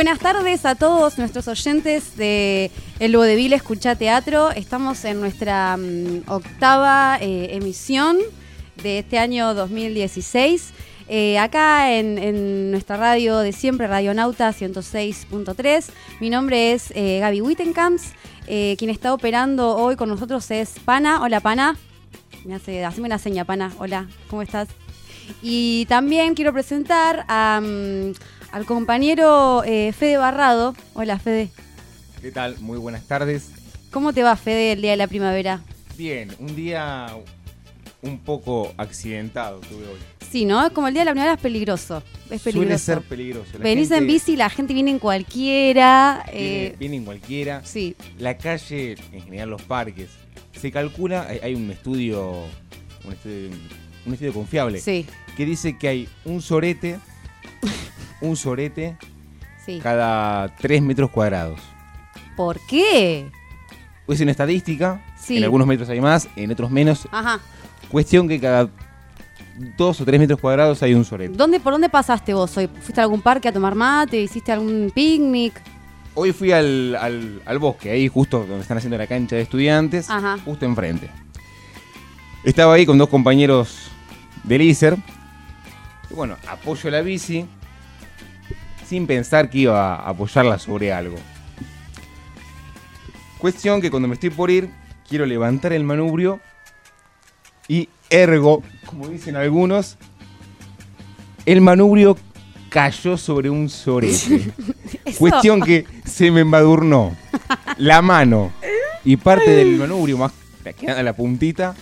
Buenas tardes a todos nuestros oyentes de El Vodevil Escucha Teatro. Estamos en nuestra mm, octava eh, emisión de este año 2016. Eh, acá en, nuestra radio de siempre, Radio Nauta 106.3. Mi nombre es eh, Gaby Wittenkamps. Quien está operando hoy con nosotros es Pana. Hola, Pana. Me hace, haceme una seña, Pana. Hola, ¿cómo estás? Y también quiero presentar a, mm, al compañero eh, Fede Barrado. Hola, Fede. ¿Qué tal? Muy buenas tardes. ¿Cómo te va, Fede, el día de la primavera? Bien, un día un poco accidentado tuve hoy. Sí, ¿no? Es como el día de la primavera es peligroso. Es peligroso. Suele ser peligroso. La Venís en bici, la gente viene en cualquiera. Viene, eh, viene en cualquiera. sí, La calle, en general los parques, se calcula, hay, hay un estudio, un estudio, un estudio confiable, sí, que dice que hay un sorete, un sorete sí. cada 3 metros cuadrados. ¿Por qué? Es una estadística, Sí. en algunos metros hay más, en otros menos. Ajá. Cuestión que cada 2 o 3 metros cuadrados hay un sorete. ¿Dónde, ¿Por dónde pasaste vos hoy? ¿Fuiste a algún parque a tomar mate? ¿Hiciste algún picnic? Hoy fui al, al- al bosque, ahí justo donde están haciendo la cancha de estudiantes, Ajá. justo enfrente. Estaba ahí con dos compañeros del ISER. Y bueno, apoyo la bici sin pensar que iba a apoyarla sobre algo. Cuestión que cuando me estoy por ir, quiero levantar el manubrio y ergo, como dicen algunos, el manubrio cayó sobre un sorete. Cuestión que se me embadurnó la mano y parte del manubrio más la la puntita.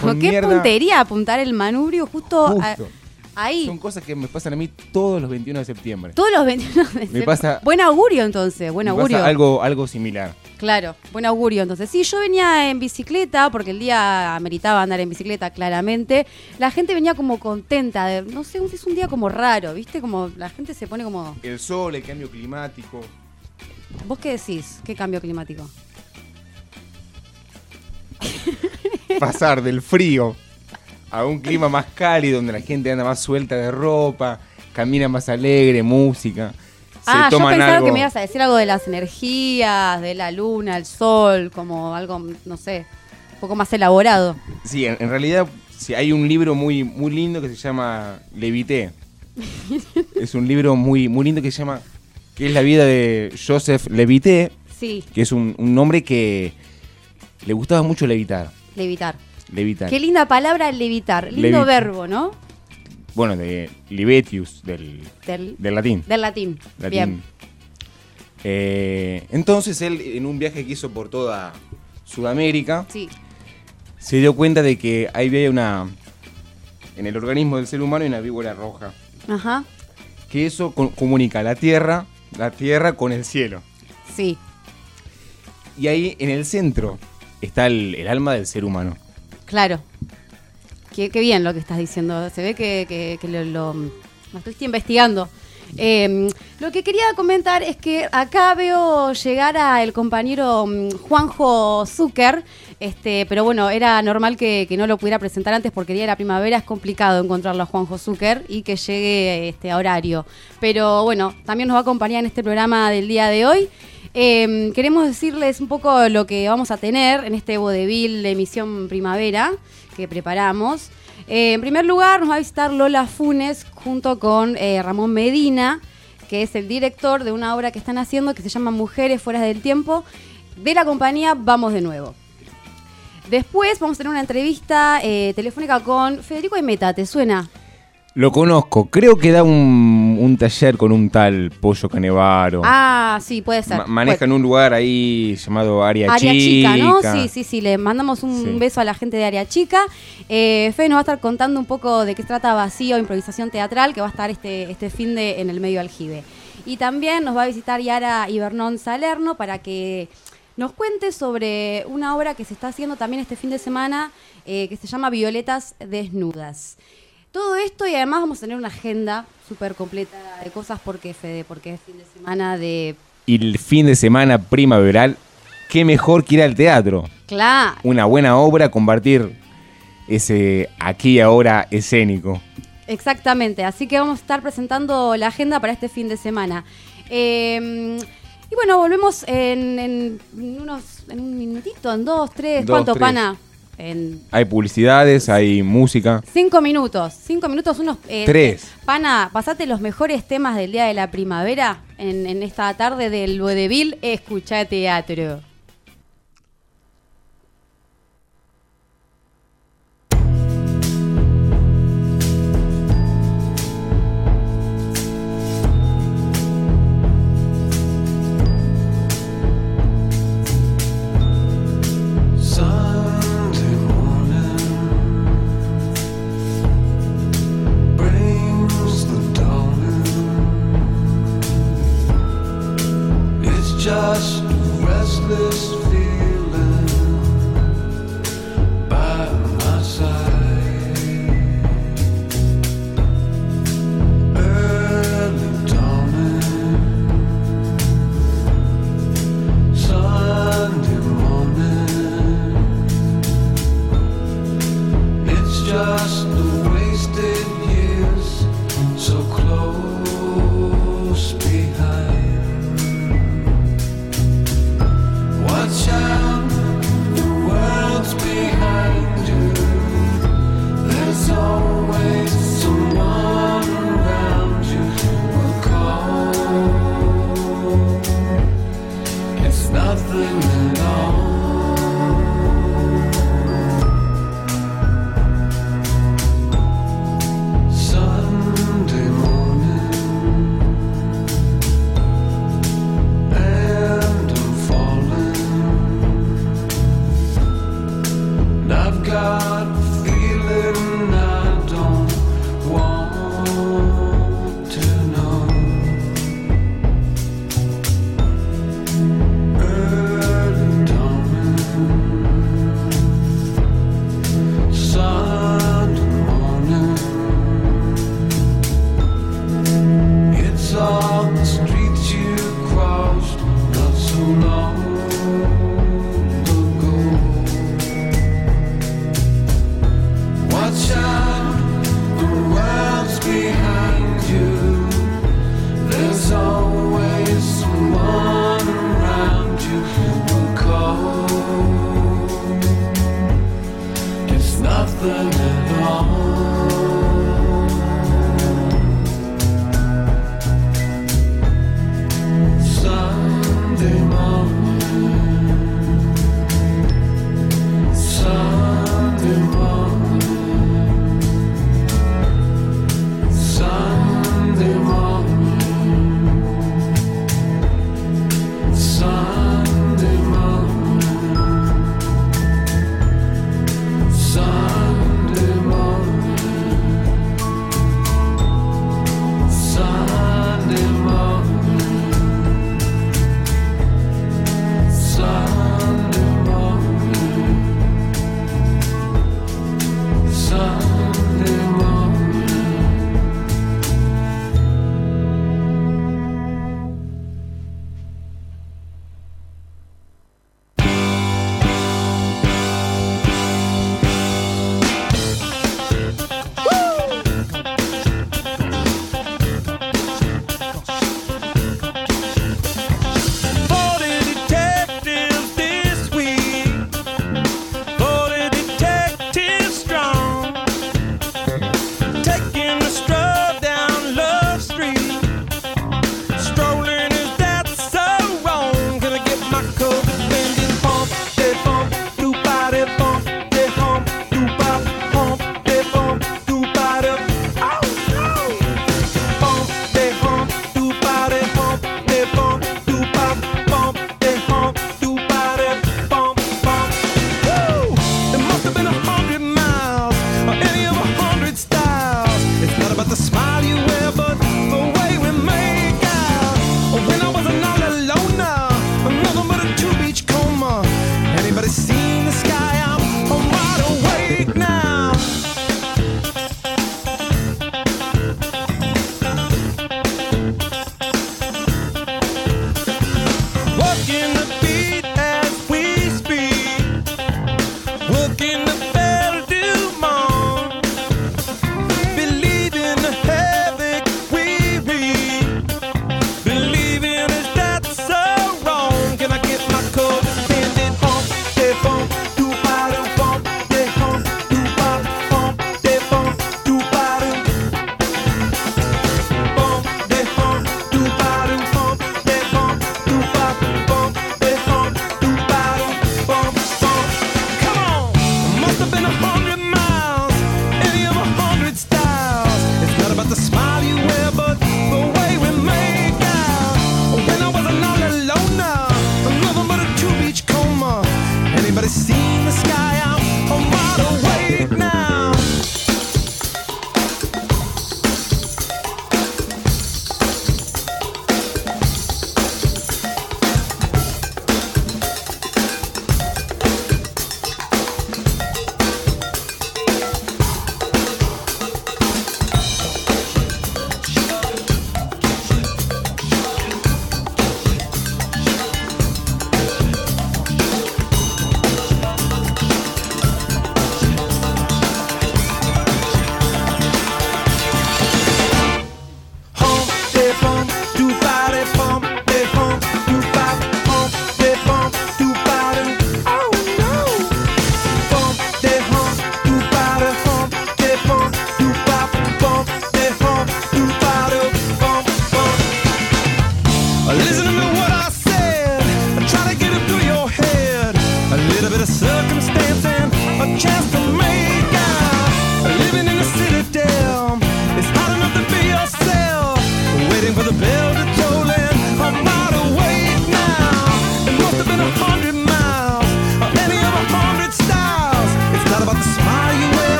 Con ¿Qué mierda, puntería apuntar el manubrio justo, a- justo. Ahí? Son cosas que me pasan a mí todos los 21 de septiembre. Todos los 21 de septiembre. pasa- Buen augurio entonces, buen Me augurio. pasa algo, algo similar. Claro, buen augurio. Entonces, sí, yo venía en bicicleta, porque el día ameritaba andar en bicicleta, claramente. La gente venía como contenta, de, no sé, es un día como raro, ¿viste? Como la gente se pone como... El sol, el cambio climático. ¿Vos qué decís? ¿Qué cambio climático? Pasar del frío a un clima más cálido, donde la gente anda más suelta de ropa, camina más alegre, música. Se ah, yo pensaba algo. que me ibas a decir algo de las energías, de la luna, el sol, como algo, no sé, un poco más elaborado. Sí, en, en realidad sí, hay un libro muy, muy lindo que se llama Levité. es un libro muy, muy lindo que se llama, que es la vida de Joseph Levité, Sí, que es un, un hombre que le gustaba mucho levitar. levitar. Levitar. Qué linda palabra levitar, lindo Levi- verbo, ¿no? Bueno, de Libetius, del, Del, del latín. del latín. latín. Bien. Eh, entonces él, en un viaje que hizo por toda Sudamérica, Sí, se dio cuenta de que ahí había una, en el organismo del ser humano, hay una víbora roja. ajá, que eso co- comunica la tierra, la tierra con el cielo. sí. Y ahí en el centro está el, el alma del ser humano. Claro. Qué, bien lo que estás diciendo. Se ve que, lo, lo- lo estuviste investigando. Eh, lo que quería comentar es que acá veo llegar al compañero mm, Juanjo Zucker, este, pero bueno, era normal que, no lo pudiera presentar antes porque el día de la primavera es complicado encontrarlo a Juanjo Zucker y que llegue este, a horario. Pero bueno, también nos va a acompañar en este programa del día de hoy. Eh, queremos decirles un poco lo que vamos a tener en este vodevil de emisión primavera que preparamos. En primer lugar, nos va a visitar Lola Funes junto con eh, Ramón Medina, que es el director de una obra que están haciendo que se llama Mujeres Fuera del Tiempo, de la compañía Vamos de Nuevo. Después vamos a tener una entrevista eh, telefónica con Federico Emeta, ¿te suena? Lo conozco, creo que da un, un taller con un tal Pollo Canevaro. Ah, sí, puede ser. Ma- manejan un lugar ahí llamado Área, Área Chica, ¿no? Chica. Sí, sí, sí. Le mandamos un Sí. beso a la gente de Área Chica. Eh, Fe nos va a estar contando un poco de qué trata Vacío, improvisación teatral, que va a estar este, este fin de en el medio aljibe. Y también nos va a visitar Yara Ibernón Salerno para que nos cuente sobre una obra que se está haciendo también este fin de semana eh, que se llama Violetas Desnudas. Todo esto y además vamos a tener una agenda súper completa de cosas porque, Fede, porque es fin de semana de... Y el fin de semana primaveral, qué mejor que ir al teatro. Claro. Una buena obra, compartir ese aquí y ahora escénico. Exactamente, así que vamos a estar presentando la agenda para este fin de semana. Em, y bueno, volvemos en, en, unos, en un minutito, en dos, tres, dos, ¿cuánto, pana? Hay publicidades, hay música. Cinco minutos, cinco minutos, unos... Eh, eh, Tres. Pana, pasate los mejores temas del día de la primavera en, esta tarde del Vodevil, escucha teatro. restless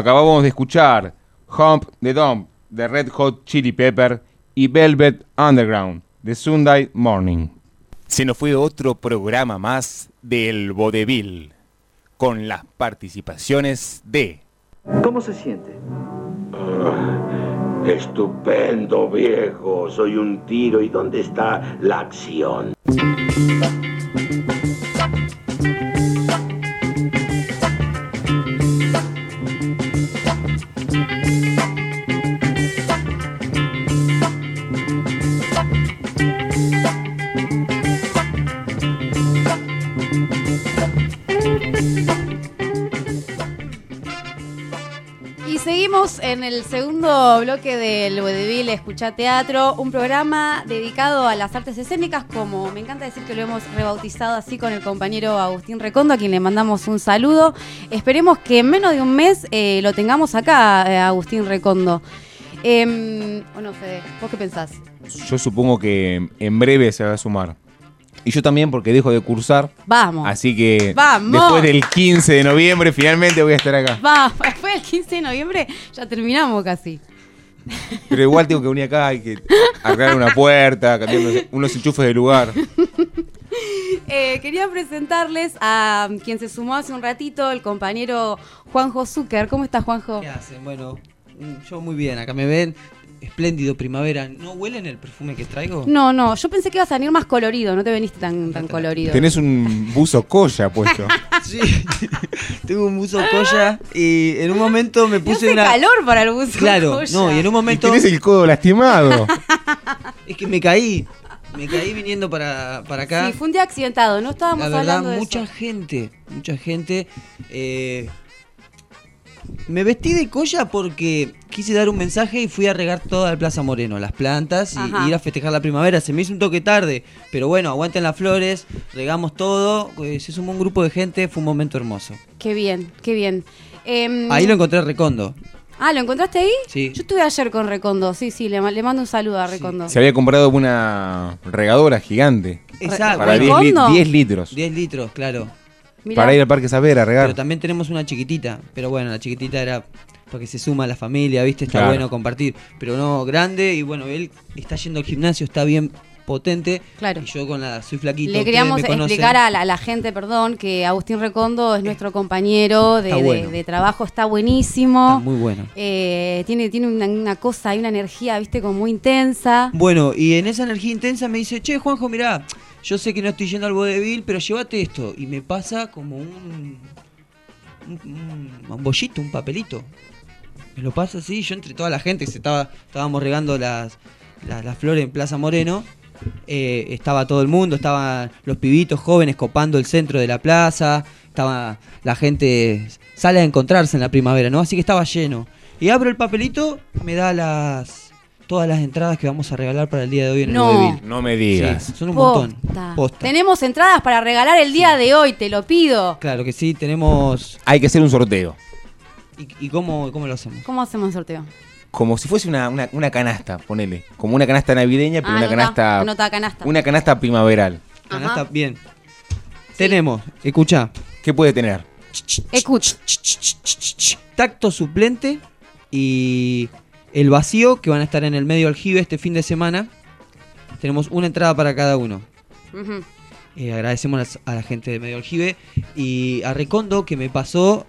Acabamos de escuchar Hump the Dump de Red Hot Chili Pepper y Velvet Underground de Sunday Morning. Se nos fue otro programa más del Vodevil con las participaciones de ¿Cómo se siente? Estupendo, viejo. Soy un tiro. ¿Y dónde está la acción? En el segundo bloque del Vodevil Escucha Teatro, un programa dedicado a las artes escénicas, como me encanta decir que lo hemos rebautizado así con el compañero Agustín Recondo, a quien le mandamos un saludo. Esperemos que en menos de un mes eh, lo tengamos acá, eh, Agustín Recondo. Em, ¿O no, Fede? ¿Vos qué pensás? Yo supongo que en breve se va a sumar. Y yo también porque dejo de cursar. Vamos. Así que ¡Vamos! después del 15 de noviembre finalmente voy a estar acá. Vamos, después del 15 de noviembre ya terminamos casi. Pero igual tengo que venir acá, hay que arreglar una puerta, cambiar unos, unos enchufes de lugar. Eh, quería presentarles a quien se sumó hace un ratito, el compañero Juanjo Zucker. ¿Cómo estás, Juanjo? ¿Qué hacen? Bueno, yo muy bien. Acá me ven. Espléndido primavera. ¿No huelen el perfume que traigo? No, no, yo pensé que ibas a venir más colorido, no te veniste tan, tan colorido. Tenés un buzo colla puesto. Sí. Tengo un buzo colla y en un momento me puse hace una. calor para el buzo. Claro, colla. no, y en un Y momento. tenés el codo lastimado. Es que me caí. Me caí viniendo para, para acá. Sí, fue un día accidentado, no estábamos La verdad, hablando de mucha eso. gente, mucha gente. eh, me vestí de colla porque quise dar un mensaje y fui a regar toda la Plaza Moreno, las plantas y, ir a festejar la primavera. Se me hizo un toque tarde, pero bueno, aguanten las flores, regamos todo, eh, se sumó un grupo de gente, fue un momento hermoso. Qué bien, qué bien. Em, Ahí lo encontré recondo. Ah, ¿lo encontraste ahí? Sí. Yo estuve ayer con Recondo, sí, sí, le, le mando un saludo a Recondo. Se había comprado una regadora gigante. Exacto. Para 10, li- ¿Recondo? 10 litros. 10 litros, claro. Mirá. Para ir al Parque Saber a Pero regar. también tenemos una chiquitita. Pero bueno, la chiquitita era porque se suma a la familia, ¿viste? Está Claro. bueno compartir. Pero no, grande y bueno, él está yendo al gimnasio, está bien potente. Claro. Y yo con la, soy flaquito. Le queríamos explicar a la, a la gente, perdón, que Agustín Recondo es nuestro compañero de, trabajo, está buenísimo. Está muy bueno. Eh, tiene tiene una, una cosa y una energía, viste, como muy intensa. Bueno, y en esa energía intensa me dice, che, Juanjo, mirá, yo sé que no estoy yendo al vodevil, pero llévate esto. Y me pasa como un, un, un- bollito, un papelito. Me lo pasa así, yo entre toda la gente, que se estaba, estábamos regando las, las, las flores en Plaza Moreno, eh, estaba todo el mundo, estaban los pibitos jóvenes copando el centro de la plaza, estaba la gente sale a encontrarse en la primavera, ¿no? Así que estaba lleno. Y abro el papelito, me da las todas las entradas que vamos a regalar para el día de hoy en No. el Vodevil. No me digas. Sí, son un montón. Posta. Tenemos entradas para regalar el día de hoy, te lo pido. Claro que sí, tenemos. Hay que hacer un sorteo. ¿Y, y cómo, cómo lo hacemos? ¿Cómo hacemos el sorteo? Como si fuese una, una, una canasta, ponele. Como una canasta navideña, pero Ah, una anotá, canasta. anotá canasta. Una canasta primaveral. Canasta, Ajá. bien. Tenemos, escucha, ¿Qué puede tener? Escucha. tacto suplente y el vacío que van a estar en el medio aljibe este fin de semana. Tenemos una entrada para cada uno. Eh, agradecemos a la gente de Medio Aljibe y a Recondo que me pasó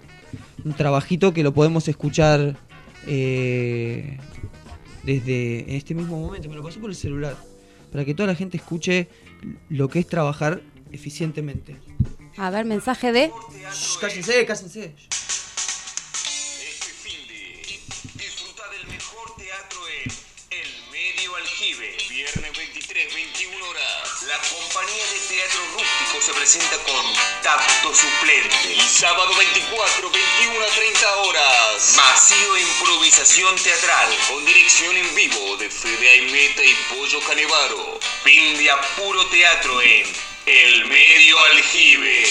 un trabajito que lo podemos escuchar eh, desde en este mismo momento. Me lo pasó por el celular para que toda la gente escuche lo que es trabajar eficientemente. A ver, mensaje de. Shh, cállense, cállense. Teatro rústico se presenta con Tacto Suplente. Sábado 24, 21 a 30 horas. Vacío improvisación teatral con dirección en vivo de Fede Aimeta y Pollo Canevaro. Fin de apuro teatro en El Medio Aljibe.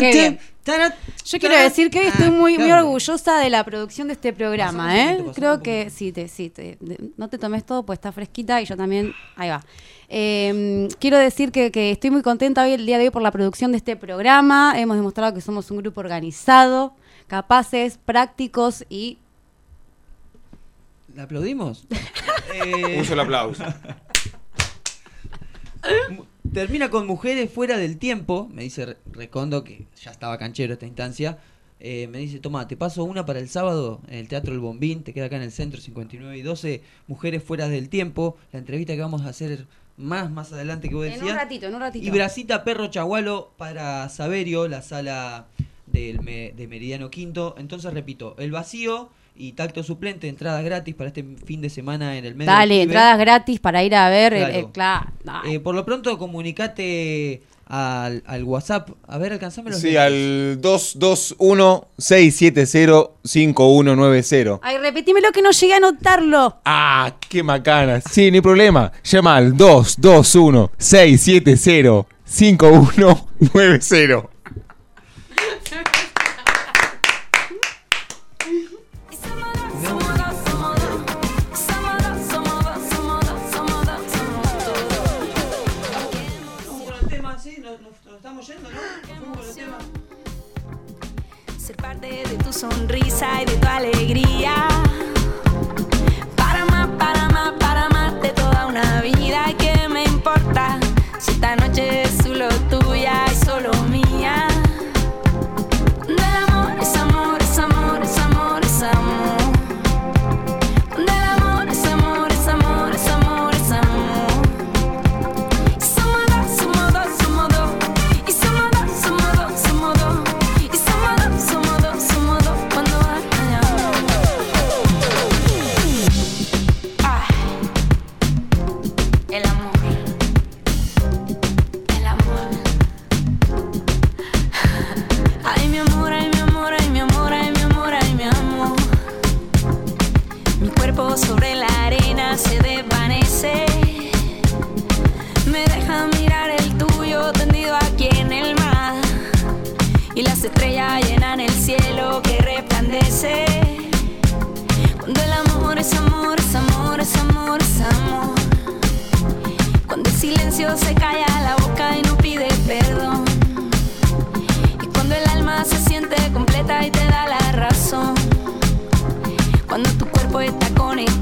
Bien, bien. Yo quiero decir que hoy estoy muy, muy orgullosa de la producción de este programa, ¿eh? Creo que sí, te, sí te- de- no te tomes todo, pues está fresquita y yo también. Ahí va. Eh, quiero decir que, que estoy muy contenta hoy, el día de hoy, por la producción de este programa. Hemos demostrado que somos un grupo organizado, capaces, prácticos y. ¿La aplaudimos? Eh, Uso el aplauso. Termina con mujeres fuera del tiempo, me dice Re- Recondo, que ya estaba canchero esta instancia. Eh, me dice, toma, te paso una para el sábado en el Teatro El Bombín, te queda acá en el centro 59 y 12, Mujeres fuera del tiempo, la entrevista que vamos a hacer más, más adelante que vos En un decías. ratito, en un ratito. Y Brasita Perro Chagualo para Saberio, la sala del de Meridiano Quinto. Entonces repito, el vacío y tacto suplente, entradas gratis para este fin de semana en el medio. Dale, entradas gratis para ir a ver. el- Claro. el- claro, dale. Eh, por lo pronto comunicate al, al WhatsApp. A ver, alcanzame los Sí, números. al 221-670-5190. Ay, repetímelo que no llegué a anotarlo. Ah, qué macana. Sí, no hay problema. Llama al 221-670-5190. sonrisa y de tu alegría. Cuando el amor es amor, es amor, es amor, es amor. Cuando el silencio se calla la boca y no pide perdón. Y cuando el alma se siente completa y te da la razón. Cuando tu cuerpo está conectado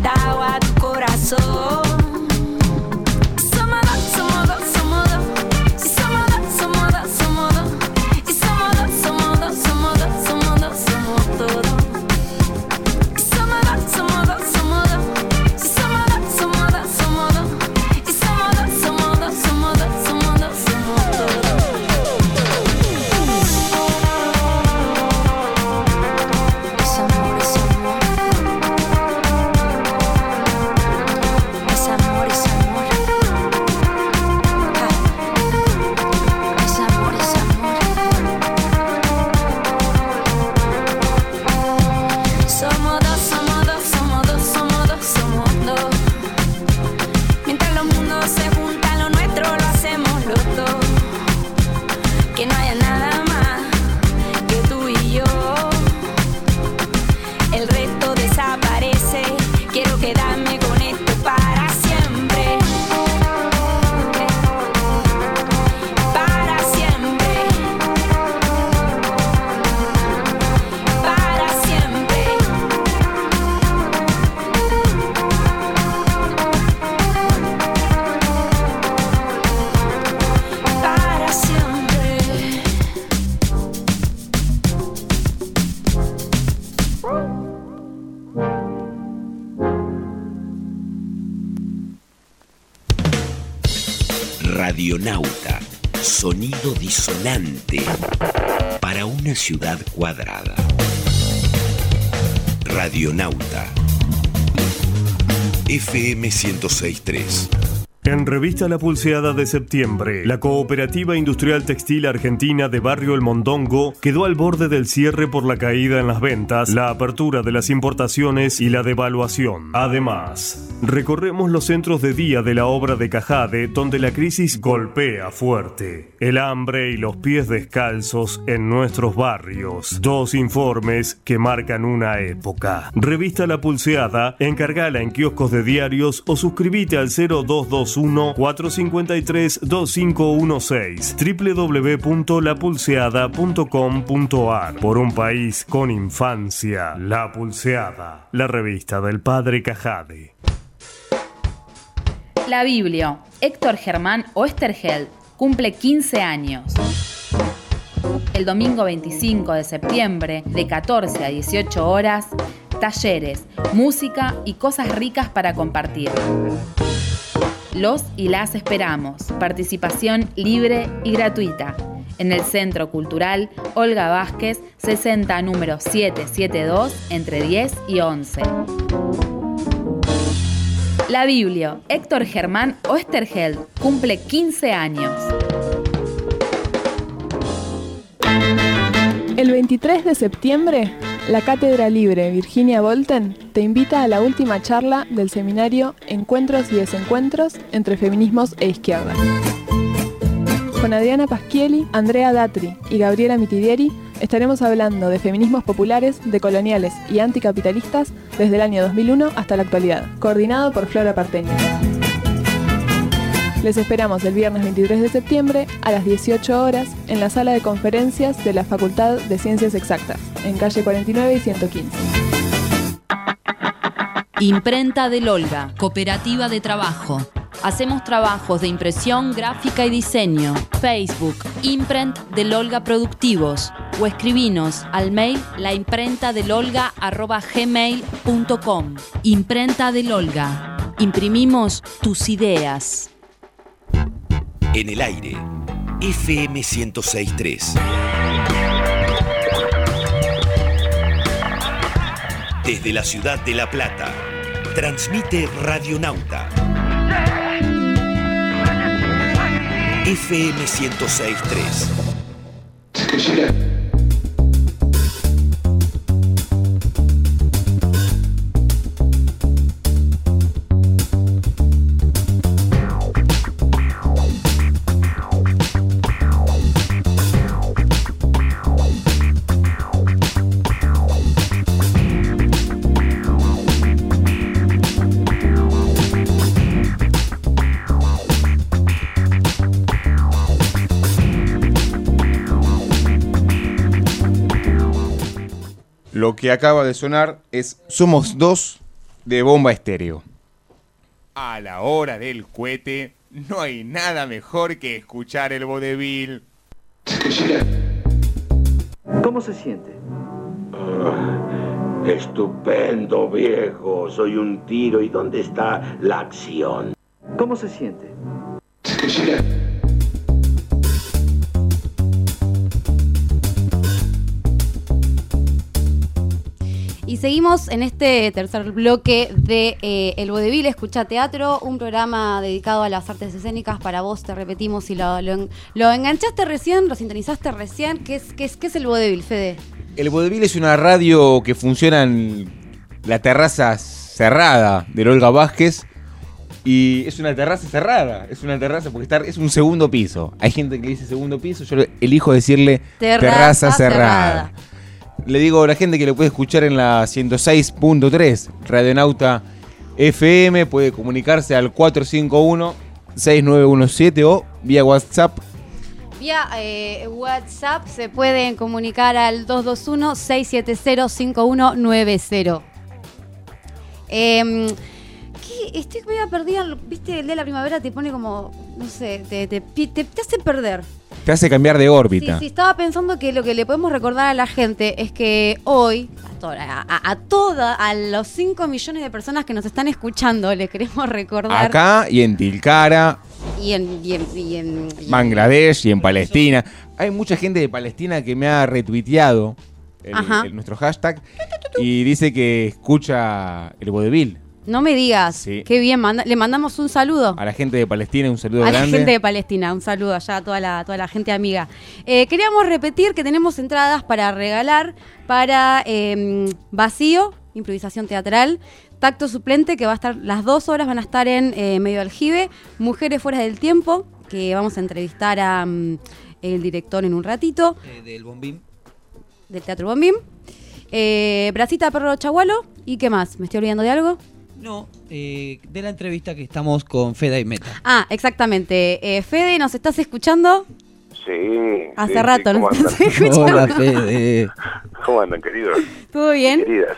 ciudad cuadrada. Radionauta. FM 1063. En Revista La Pulseada de septiembre, la Cooperativa Industrial Textil Argentina de Barrio El Mondongo quedó al borde del cierre por la caída en las ventas, la apertura de las importaciones y la devaluación. Además, recorremos los centros de día de la obra de Cajade, donde la crisis golpea fuerte. El hambre y los pies descalzos en nuestros barrios. Dos informes que marcan una época. Revista La Pulseada, encargala en kioscos de diarios o suscríbete al 0221-453-2516 www.lapulseada.com.ar Por un país con infancia, La Pulseada, la revista del padre Cajade. La Biblia, Héctor Germán Oesterheld, cumple 15 años. El domingo 25 de septiembre, de 14 a 18 horas, talleres, música y cosas ricas para compartir. Los y las esperamos. Participación libre y gratuita. En el Centro Cultural Olga Vázquez, 60 número 772, entre 10 y 11. La Biblia, Héctor Germán Oesterheld, cumple 15 años. El 23 de septiembre, la Cátedra Libre Virginia Volten te invita a la última charla del seminario Encuentros y Desencuentros entre Feminismos e Izquierda. Con Adriana Pasquieli, Andrea Datri y Gabriela Mitidieri estaremos hablando de feminismos populares, decoloniales y anticapitalistas desde el año 2001 hasta la actualidad, coordinado por Flora Parteño. Les esperamos el viernes 23 de septiembre a las 18 horas en la sala de conferencias de la Facultad de Ciencias Exactas, en calle 49 y 115. Imprenta del Olga, Cooperativa de Trabajo. Hacemos trabajos de impresión, gráfica y diseño. Facebook, Imprent del Olga Productivos. O escribinos al mail laimprentadelolga.gmail.com Imprenta del Olga. Imprimimos tus ideas. En el aire. FM 1063. Desde la ciudad de La Plata. Transmite Radionauta. FM 1063. Que acaba de sonar es Somos dos de Bomba Estéreo. A la hora del cohete, no hay nada mejor que escuchar el vodevil. ¿Cómo se siente? Ah, estupendo, viejo. Soy un tiro. ¿Y dónde está la acción? ¿Cómo se siente? Y seguimos en este tercer bloque de eh, El Vodevil Escucha Teatro, un programa dedicado a las artes escénicas. Para vos, te repetimos, si lo, lo en- lo enganchaste recién, lo sintonizaste recién. ¿Qué es, qué es, qué es el Vodevil, Fede? El vodevil es una radio que funciona en la terraza cerrada del Olga Vázquez. Y es una terraza cerrada, es una terraza porque está, es un segundo piso. Hay gente que dice segundo piso, yo elijo decirle terraza, Terraza cerrada. cerrada. Le digo a la gente que lo puede escuchar en la 106.3 Radionauta FM, puede comunicarse al 451-6917 o vía WhatsApp Vía eh, WhatsApp se pueden comunicar al 221-670-5190. Em, ¿qué? Estoy medio perdida. ¿Viste? El de la primavera te pone como. No sé, te, te, te- te hace perder. Te hace cambiar de órbita. sí, estaba pensando que lo que le podemos recordar a la gente es que hoy, a, a, a toda, a los 5 millones de personas que nos están escuchando, le queremos recordar. Acá y en Tilcara Y en, y en- y en- y Bangladesh y en Palestina. Hay mucha gente de Palestina que me ha retuiteado el- nuestro hashtag y dice que escucha el vodevil. No me digas. Sí. Qué bien. manda- le mandamos un saludo. A la gente de Palestina un saludo A la grande. gente de Palestina, un saludo allá a toda la, toda la gente amiga. Eh, queríamos repetir que tenemos entradas para regalar para eh, Vacío, improvisación teatral, Tacto Suplente, que va a estar, las dos horas van a estar en eh, Medio Aljibe, Mujeres Fuera del Tiempo, que vamos a entrevistar a mm, el director en un ratito, Eh, del bombín. del Teatro Bombín, eh, Bracita Perro Chagualo, ¿y qué más? ¿Me estoy olvidando de algo? No, eh, de la entrevista que estamos con Feda y Meta. Ah, exactamente. Eh, Fede, ¿nos estás escuchando? Sí. Hace sí, rato, ¿cómo ¿no? escuchando. Hola, Fede. ¿Cómo andan, queridos? ¿Todo bien? Queridas.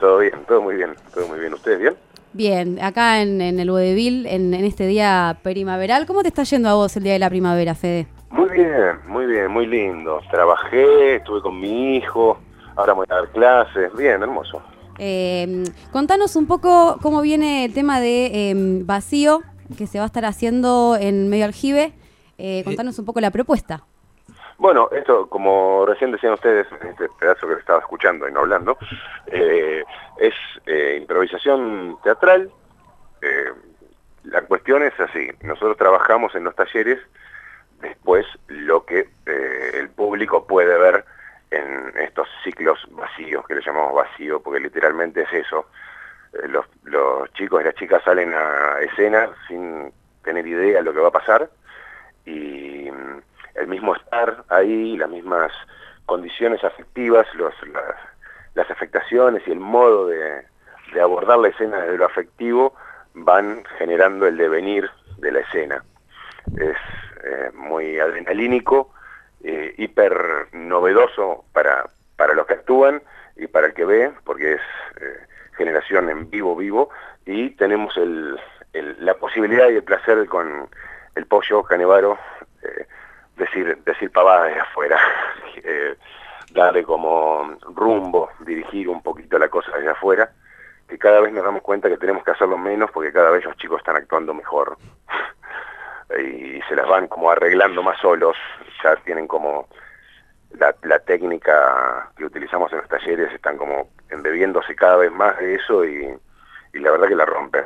Todo bien, todo muy bien, todo muy bien. ¿Ustedes bien? Bien, acá en, en el Vodevil, en, en este día primaveral, ¿cómo te está yendo a vos el día de la primavera, Fede? Muy bien, muy bien, muy lindo. Trabajé, estuve con mi hijo, ahora voy a dar clases. Bien, hermoso. Eh, contanos un poco cómo viene el tema de eh, vacío que se va a estar haciendo en medio aljibe. Eh, contanos un poco la propuesta. Bueno, esto, como recién decían ustedes, en este pedazo que estaba escuchando y no hablando, eh, es eh, improvisación teatral. Eh, la cuestión es así, nosotros trabajamos en los talleres después lo que eh, el público puede ver en estos ciclos vacíos, que le llamamos vacío, porque literalmente es eso. Eh, los, chicos y las chicas salen a escena sin tener idea de lo que va a pasar y mm, el mismo estar ahí, las mismas condiciones afectivas, los, las, las afectaciones y el modo de, de abordar la escena desde lo afectivo van generando el devenir de la escena. Es eh, muy adrenalínico, eh, hiper novedoso para, para los que actúan y para el que ve, porque es eh, generación en vivo, vivo, y tenemos el, la posibilidad y el placer con el pollo Canevaro eh, decir, decir pavadas desde afuera, eh, darle como rumbo, dirigir un poquito la cosa desde afuera, que cada vez nos damos cuenta que tenemos que hacerlo menos porque cada vez los chicos están actuando mejor y se las van como arreglando más solos, ya tienen como la, la técnica que utilizamos en los talleres, están como embebiéndose cada vez más de eso y, y la verdad que la rompen.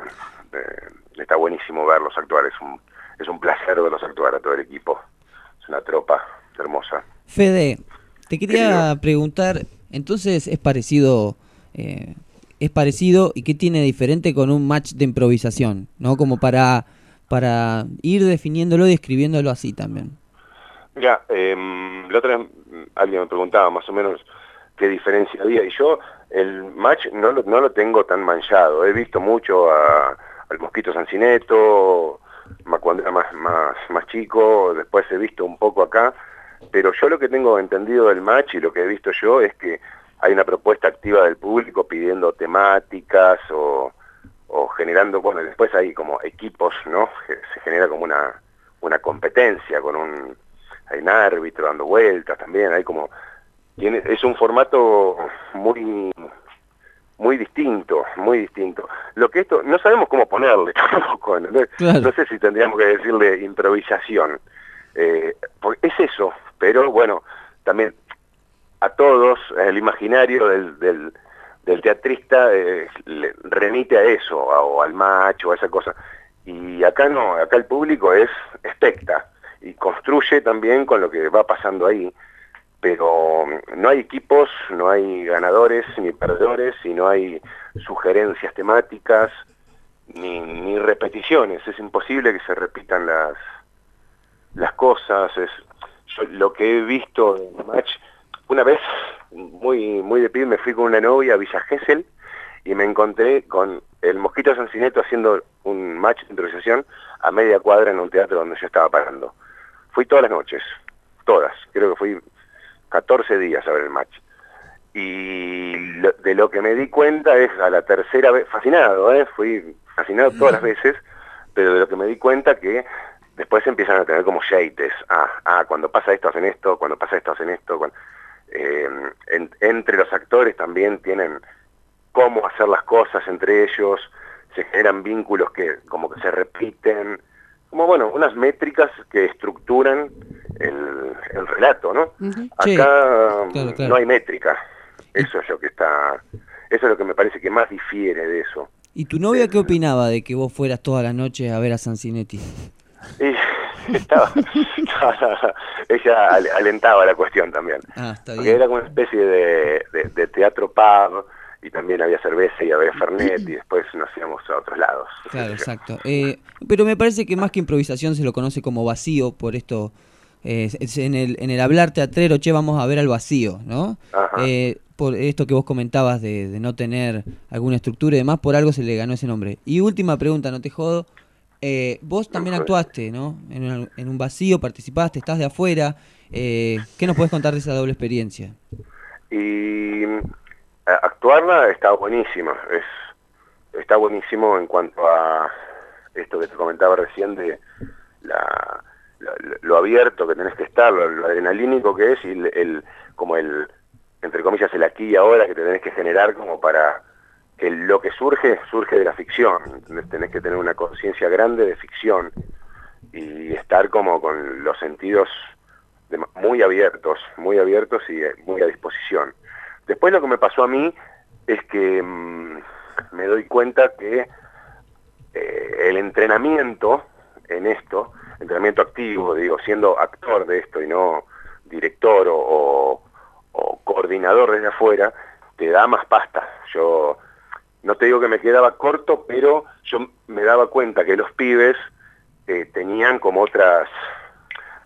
Eh, está buenísimo verlos actuar, es un, es un placer verlos actuar a todo el equipo, es una tropa hermosa. Fede, te quería preguntar, entonces es parecido, eh, es parecido y qué tiene diferente con un match de improvisación, ¿no? Como para, para ir definiéndolo y describiéndolo así también. Mira, em, la otra vez alguien me preguntaba más o menos qué diferencia había y yo el match no lo, no lo tengo tan manchado. He visto mucho al Mosquito Sancineto, cuando era más, más, más chico, después he visto un poco acá, pero yo lo que tengo entendido del match y lo que he visto yo es que hay una propuesta activa del público pidiendo temáticas o, o generando, bueno, después hay como equipos, ¿no? Se genera como una, una competencia con un, hay un árbitro dando vueltas también, hay como, tiene, es un formato muy, muy distinto, muy distinto. Lo que esto, no sabemos cómo ponerle tampoco, ¿no? Claro. No sé si tendríamos que decirle improvisación, eh, porque es eso, pero bueno, también a todos, el imaginario del, del, del teatrista eh, le remite a eso, o al macho, a esa cosa. Y acá no, acá el público es especta y construye también con lo que va pasando ahí. Pero mm, no hay equipos, no hay ganadores ni perdedores, y no hay sugerencias temáticas ni, repeticiones. Es imposible que se repitan las, las cosas. Es, lo que he visto en Match, una vez, muy, muy de pibe, me fui con una novia a Villa Gesell y me encontré con el Mosquito Sancineto haciendo un match de improvisación a media cuadra en un teatro donde yo estaba parando. Fui todas las noches, todas, creo que fui 14 días a ver el match. Y lo- de lo que me di cuenta es a la tercera vez, fascinado, ¿eh? fui fascinado todas las veces, pero de lo que me di cuenta que después empiezan a tener como yates. Ah, ah, cuando pasa esto hacen esto, cuando pasa esto hacen esto. Eh, en- entre los actores también tienen cómo hacer las cosas entre ellos, se generan vínculos que como que se repiten, como bueno, unas métricas que estructuran el, el relato, ¿no? Acá claro, claro. no hay métrica. Eso es lo que está, eso es lo que me parece que más difiere de eso. ¿Y tu novia qué opinaba de que vos fueras todas las noches a ver a Sancinetti? Y estaba, ella al- alentaba la cuestión también. Ah, está Porque bien. era como una especie de, de- de teatro pub y también había cerveza y había fernet y después nos íbamos a otros lados. Claro, exacto. Eh, pero me parece que más que improvisación se lo conoce como vacío, por esto, eh, en, el, en el hablar teatrero, che, vamos a ver al vacío, ¿no? Ajá. Eh, por esto que vos comentabas de, de no tener alguna estructura y demás, por algo se le ganó ese nombre. Y última pregunta, no te jodo. Eh, vos también actuaste, ¿no? En, un- en un vacío, participaste, estás de afuera. eh, ¿Qué nos puedes contar de esa doble experiencia? Y a- actuarla está buenísima, es, está buenísimo en cuanto a esto que te comentaba recién de la, la- lo abierto que tenés que estar, lo, lo adrenalínico que es y el, el- como el, entre comillas, el aquí y ahora que te tenés que generar como para que lo que surge, surge de la ficción, tenés que tener una conciencia grande de ficción y estar como con los sentidos muy abiertos, muy abiertos y eh, muy a disposición. Después lo que me pasó a mí es que mm, me doy cuenta que eh, el entrenamiento en esto, entrenamiento activo, digo, siendo actor de esto y no director o, o- o coordinador desde afuera, te da más pasta. Yo no te digo que me quedaba corto, pero yo me daba cuenta que los pibes eh, tenían como otras...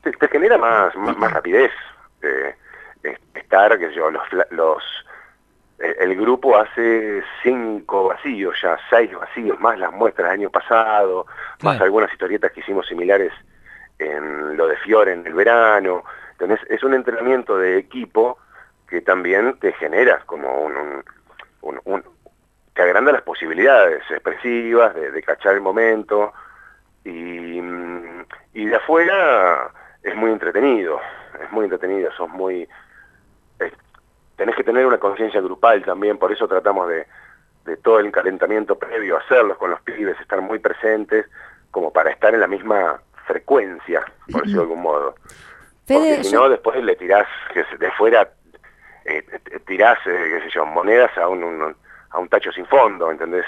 Te, te genera más, más, más rapidez eh, estar, que yo, los, los eh, el grupo hace cinco vacíos ya, seis vacíos, más las muestras del año pasado, más algunas historietas que hicimos similares en lo de Fiore en el verano. Entonces es un entrenamiento de equipo que también te genera como un, un- un- un- te agranda las posibilidades expresivas de, de cachar el momento y, mm, y de afuera es muy entretenido, es muy entretenido, sos muy es- tenés que tener una conciencia grupal también, por eso tratamos de, de todo el calentamiento previo, hacerlos con los pibes, estar muy presentes, como para estar en la misma frecuencia, por decirlo de algún modo. Fede, Porque si yo- no, después le tirás, que de fuera, eh, te- tirás, eh, qué sé yo, monedas a un, un- a un tacho sin fondo, ¿entendés?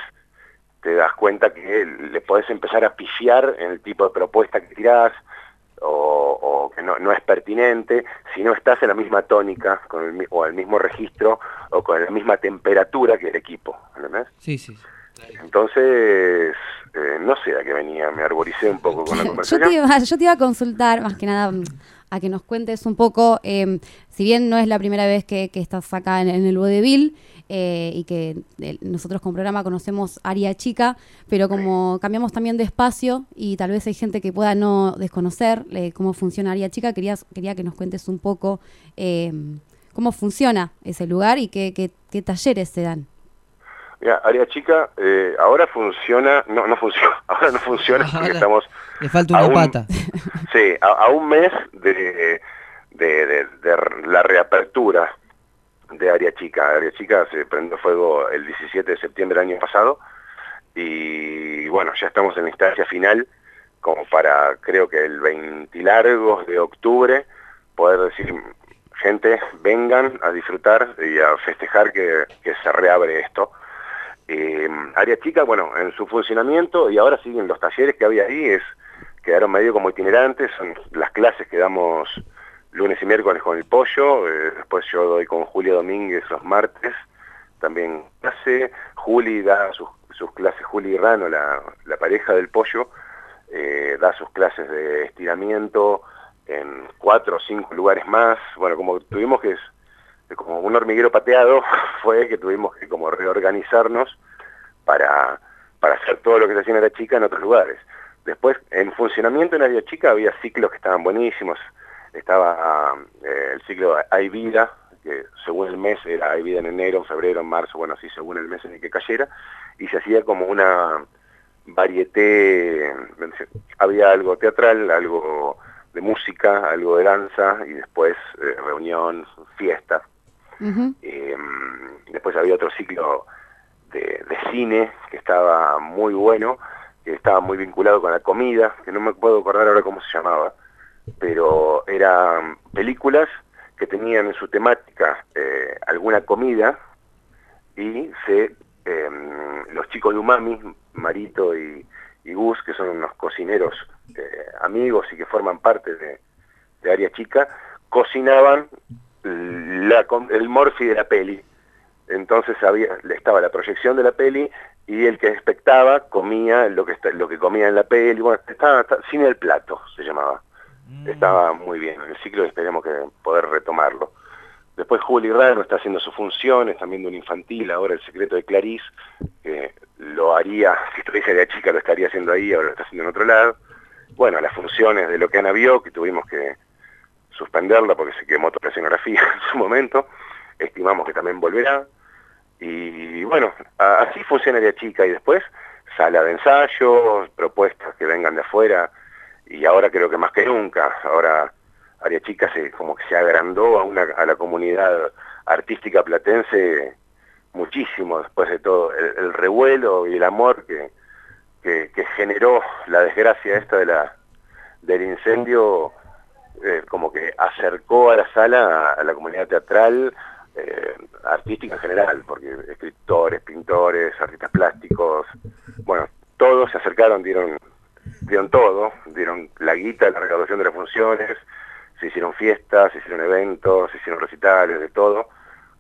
Te das cuenta que le podés empezar a pifiar en el tipo de propuesta que tirás, o, o que no, no es pertinente, si no estás en la misma tónica, con el, o el mismo registro, o con la misma temperatura que el equipo, ¿entendés? Sí, sí. Entonces, eh, no sé a qué venía, me arboricé un poco con la Yo conversación. te, iba, yo te iba a consultar, más que nada, a que nos cuentes un poco, eh, si bien no es la primera vez que, que estás acá en, en el vodevil eh, y que eh, nosotros como programa conocemos Aria Chica, pero como cambiamos también de espacio y tal vez hay gente que pueda no desconocer eh, cómo funciona Aria Chica, querías, quería que nos cuentes un poco eh, cómo funciona ese lugar y qué, qué- qué talleres se dan. Mira, área chica, eh, ahora funciona, no, no funciona, ahora no funciona porque estamos Le falta una pata. Sí, a, a un mes de, de- de- de la reapertura de Área Chica. Área Chica se prendió fuego el 17 de septiembre del año pasado y bueno, ya estamos en la instancia final como para, creo que el 20 largos de octubre, poder decir, gente, vengan a disfrutar y a festejar que, que se reabre esto. Eh, área chica, bueno, en su funcionamiento y ahora siguen los talleres que había ahí, es quedaron medio como itinerantes, son las clases que damos lunes y miércoles con el pollo, eh, después yo doy con Julia Domínguez los martes, también clase, Juli da sus, clases, Juli Rano, la, la pareja del pollo, eh, da sus clases de estiramiento en cuatro o cinco lugares más, bueno, como tuvimos que como un hormiguero pateado fue que tuvimos que como reorganizarnos para, para hacer todo lo que se hacía en la chica en otros lugares. Después, en funcionamiento en Área Chica había ciclos que estaban buenísimos. Estaba eh, el ciclo Hay Vida, que según el mes era Hay Vida en enero, en febrero, en marzo, bueno, así según el mes en el que cayera, y se hacía como una varieté, había algo teatral, algo de música, algo de danza, y después eh, reunión, fiesta. Eh, después había otro ciclo de, de cine que estaba muy bueno, que estaba muy vinculado con la comida, que no me puedo acordar ahora cómo se llamaba, pero eran películas que tenían en su temática eh, alguna comida y se em, los chicos de Umami, Marito y, y Gus, que son unos cocineros eh, amigos y que forman parte de, Área Chica, cocinaban el morfi de la peli. Entonces había, estaba la proyección de la peli y el que espectaba comía lo que, lo que comía en la peli. Bueno, estaba, estaba- cine del plato se llamaba. Estaba muy bien en el ciclo y esperemos que poder retomarlo. Después Juli Rano está haciendo sus funciones, también de un infantil, ahora El secreto de Clarice, que lo haría, si estuviese de chica lo estaría haciendo ahí, ahora lo está haciendo en otro lado. Bueno, las funciones de lo que Ana vio, que tuvimos que suspenderla porque se quemó toda la escenografía en su momento, estimamos que también volverá. Y bueno, así funciona de chica. Y después sala de ensayo, propuestas que vengan de afuera. Y ahora creo que más que nunca, ahora Área Chica se, como que se agrandó a, una, a la comunidad artística platense muchísimo después de todo. El, el revuelo y el amor que, que, generó la desgracia esta de la, del incendio, eh, como que acercó a la sala a la comunidad teatral, eh, artística en general, porque escritores, pintores, artistas plásticos, bueno, todos se acercaron, dieron, dieron todo, dieron la guita, la recaudación de las funciones, se hicieron fiestas, se hicieron eventos, se hicieron recitales, de todo,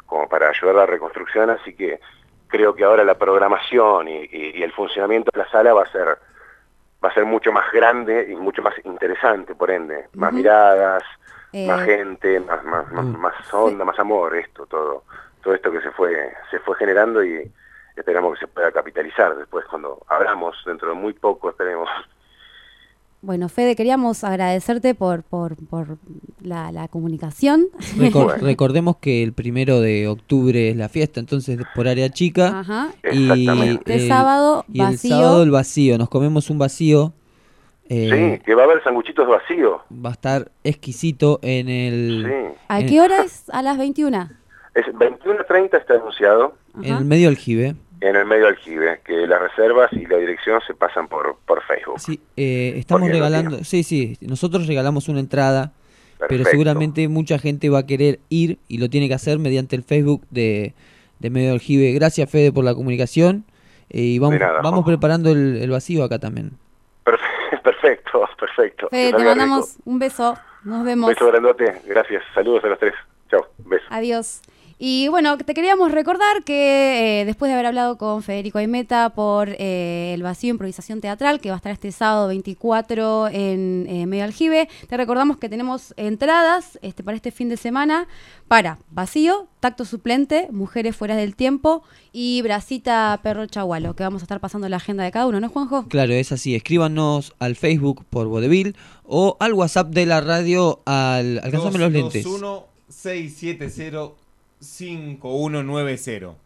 como para ayudar a la reconstrucción, así que creo que ahora la programación y, y- y el funcionamiento de la sala va a ser va a ser mucho más grande y mucho más interesante, por ende, más miradas, Eh, más gente, más, más, más, más onda, más amor, esto, todo, todo esto que se fue, se fue generando y esperamos que se pueda capitalizar después cuando abramos dentro de muy poco, esperemos. Bueno, Fede, queríamos agradecerte por, por, por la, la comunicación. Recor- recordemos que el primero de octubre es la fiesta, entonces por área chica. Ajá. Y Exactamente. El el- sábado, y el vacío. sábado el vacío. Nos comemos un vacío. Eh, sí, que va a haber sanguchitos vacíos. Va a estar exquisito en el. ¿A en- qué hora es? A las 21. Es 21.30 está anunciado En el medio aljibe. en el medio aljibe, que las reservas y la dirección se pasan por, por Facebook. Sí, eh, estamos no regalando. Sí, sí. Nosotros regalamos una entrada. Pero Perfecto. seguramente mucha gente va a querer ir y lo tiene que hacer mediante el Facebook de, de Medio Aljibe. Gracias, Fede, por la comunicación. eh, y vamos, nada, vamos Juanjo. preparando el, el vacío acá también. Perfe- Perfecto, perfecto. Fede, te rico. mandamos un beso. Nos vemos. Beso grandote, gracias. Saludos a los tres. Chao, beso. Adiós. Y bueno, te queríamos recordar que eh, después de haber hablado con Federico Aimeta por eh, el vacío improvisación teatral, que va a estar este sábado 24 en eh, Medio Aljibe, te recordamos que tenemos entradas este, para este fin de semana para Vacío, Tacto Suplente, Mujeres Fuera del Tiempo y Bracita Perro Chagualo, que vamos a estar pasando la agenda de cada uno, ¿no, Juanjo? Claro, es así. Escríbanos al Facebook por Vodevil o al WhatsApp de la radio al... Alcanzame los lentes. 1 670 Cinco, uno, nueve, cero.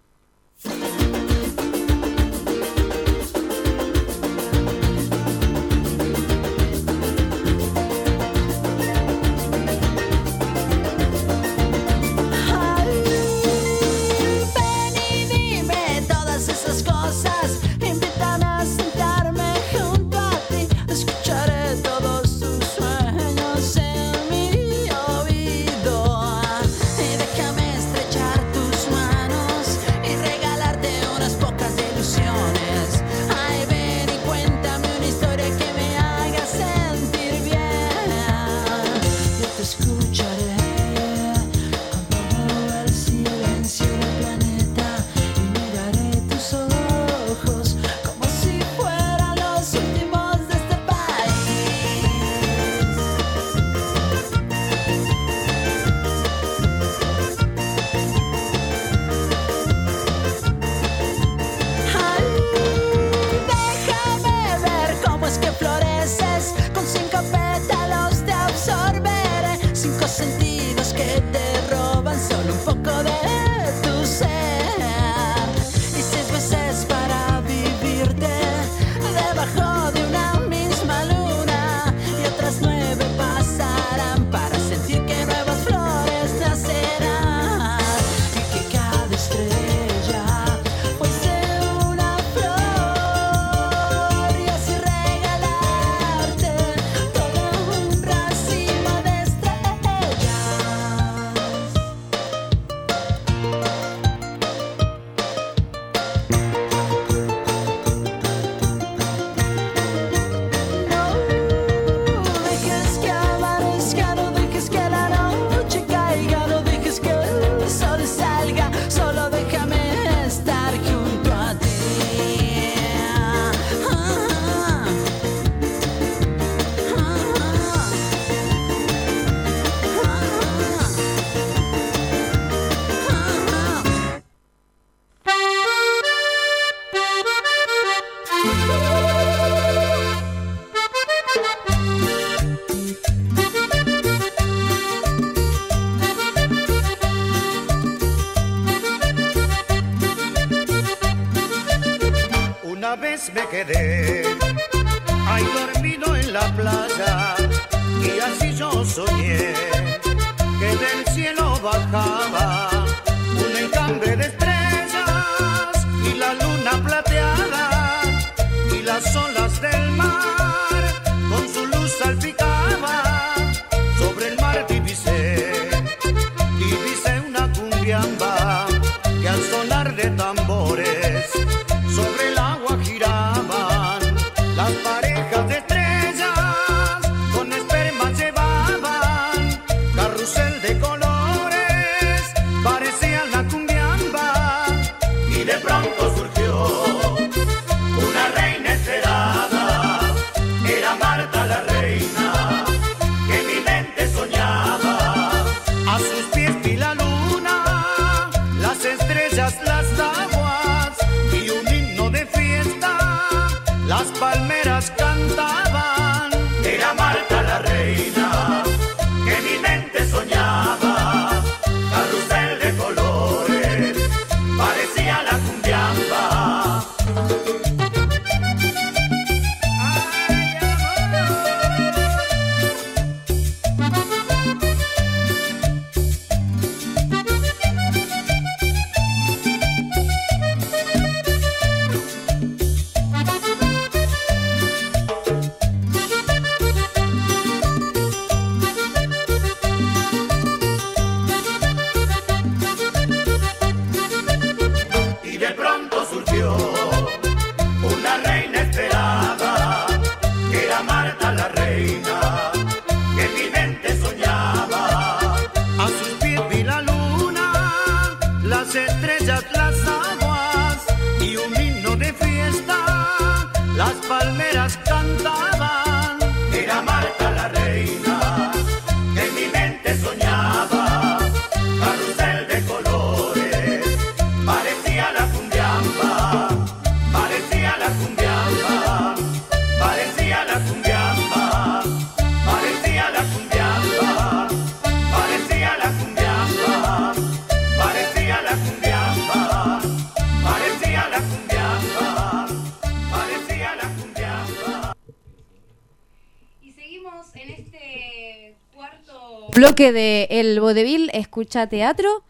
Bloque de El Vodevil Escucha Teatro.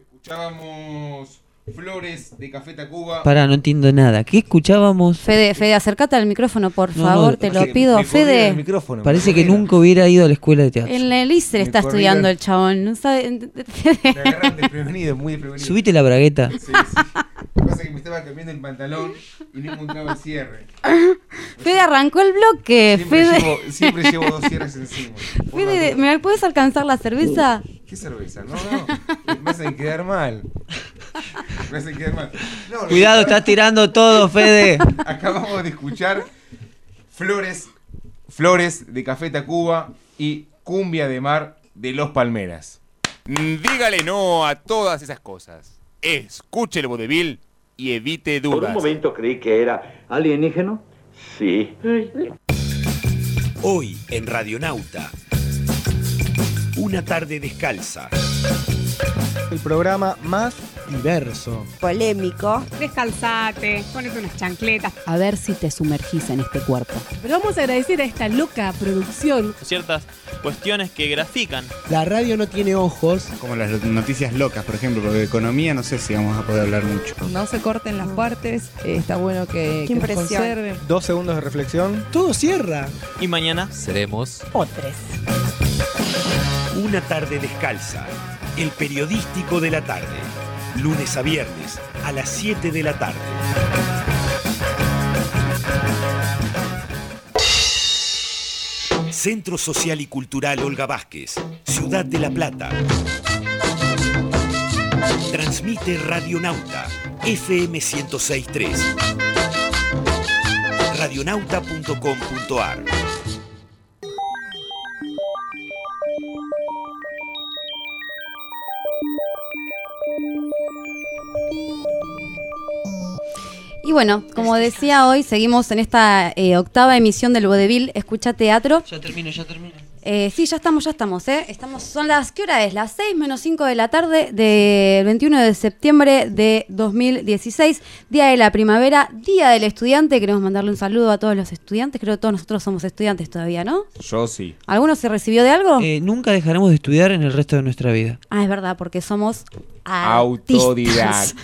Escuchábamos Flores de Café Tacuba. Pará, no entiendo nada. ¿Qué escuchábamos? Fede, Fede, acércate al micrófono, por No, favor, no, te Parece lo que pido. Fede, Parece que nunca hubiera ido a la escuela de teatro. en el ISER Me está corrieron. estudiando el chabón. No sabe- Me agarraron desprevenido, muy desprevenido. Subite la bragueta. Sí, sí. Estaba cambiando el pantalón y no encontraba el cierre. Fede arrancó el bloque. Siempre, Fede, llevo, siempre llevo dos cierres encima. Fede. ¿me puedes alcanzar la cerveza? ¿Qué cerveza? No, no. Me hacen quedar mal. Me hacen quedar mal. No, Cuidado, estás tirando todo, Fede. Acabamos de escuchar Flores, Flores de Café Tacuba y Cumbia de Mar de Los Palmeras. Dígale no a todas esas cosas. Escuche el vodevil y evite Por un dudas. momento creí que era alienígeno. Sí. Hoy en Radionauta. Una tarde descalza. El programa más diverso. Polémico. Descalzate, ponete unas chancletas. A ver si te sumergís en este cuerpo. Pero vamos a agradecer a esta loca producción. ciertas cuestiones que grafican. La radio no tiene ojos. Como las noticias locas, por ejemplo, porque de economía no sé si vamos a poder hablar mucho. No se corten las partes, eh, está bueno que, Qué que conserven. Dos segundos de reflexión. Todo cierra. Y mañana seremos Otres. Una tarde descalza. El periodístico de la tarde. Lunes a viernes a las 7 de la tarde. Centro Social y Cultural Olga Vázquez, Ciudad de La Plata. Transmite Radionauta, FM 1063. Radionauta.com.ar Y bueno, como decía hoy, seguimos en esta eh, octava emisión del Vodevil Escucha Teatro. Ya termino, ya termino. Eh, sí, ya estamos, ya estamos, ¿eh? Estamos, son las, ¿qué hora es? Las 6 menos 5 de la tarde del 21 de septiembre de 2016, Día de la Primavera, Día del Estudiante. Queremos mandarle un saludo a todos los estudiantes. Creo que todos nosotros somos estudiantes todavía, ¿no? Yo sí. ¿Alguno se recibió de algo? Eh, nunca dejaremos de estudiar en el resto de nuestra vida. Ah, es verdad, porque somos Autodidactas.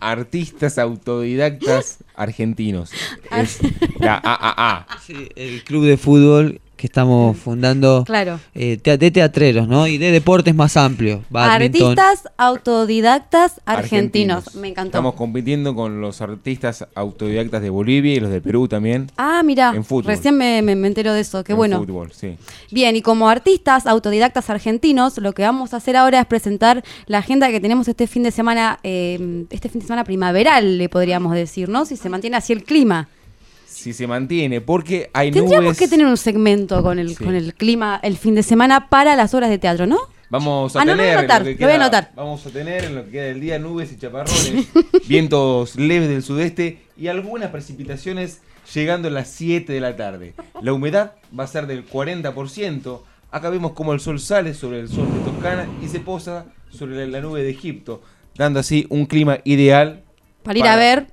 Artistas autodidactas argentinos. Es la AAA. Sí, el club de fútbol que estamos fundando Claro. eh, de teatreros, ¿no? Y de deportes más amplios. Badminton. Artistas autodidactas argentinos. Me encantó. Estamos compitiendo con los artistas autodidactas de Bolivia y los de Perú también. Ah, mira, En fútbol. recién me, me- me entero de eso, qué En bueno. Fútbol, sí. Bien, y como artistas autodidactas argentinos, lo que vamos a hacer ahora es presentar la agenda que tenemos este fin de semana, eh, este fin de semana primaveral, le podríamos decir, ¿no? Si se mantiene así el clima. Si se mantiene, porque hay Tendríamos nubes. que tener un segmento con el, Sí. con el clima el fin de semana para las obras de teatro, ¿no? Vamos a Ah, no, tener. en anotar, que lo voy a queda-. Vamos a tener en lo que queda del día nubes y chaparrones, vientos leves del sudeste y algunas precipitaciones llegando a las 7 de la tarde. La humedad va a ser del 40%. Acá vemos cómo el sol sale sobre el sol de Toscana y se posa sobre la- nube de Egipto, dando así un clima ideal Para ir a ver,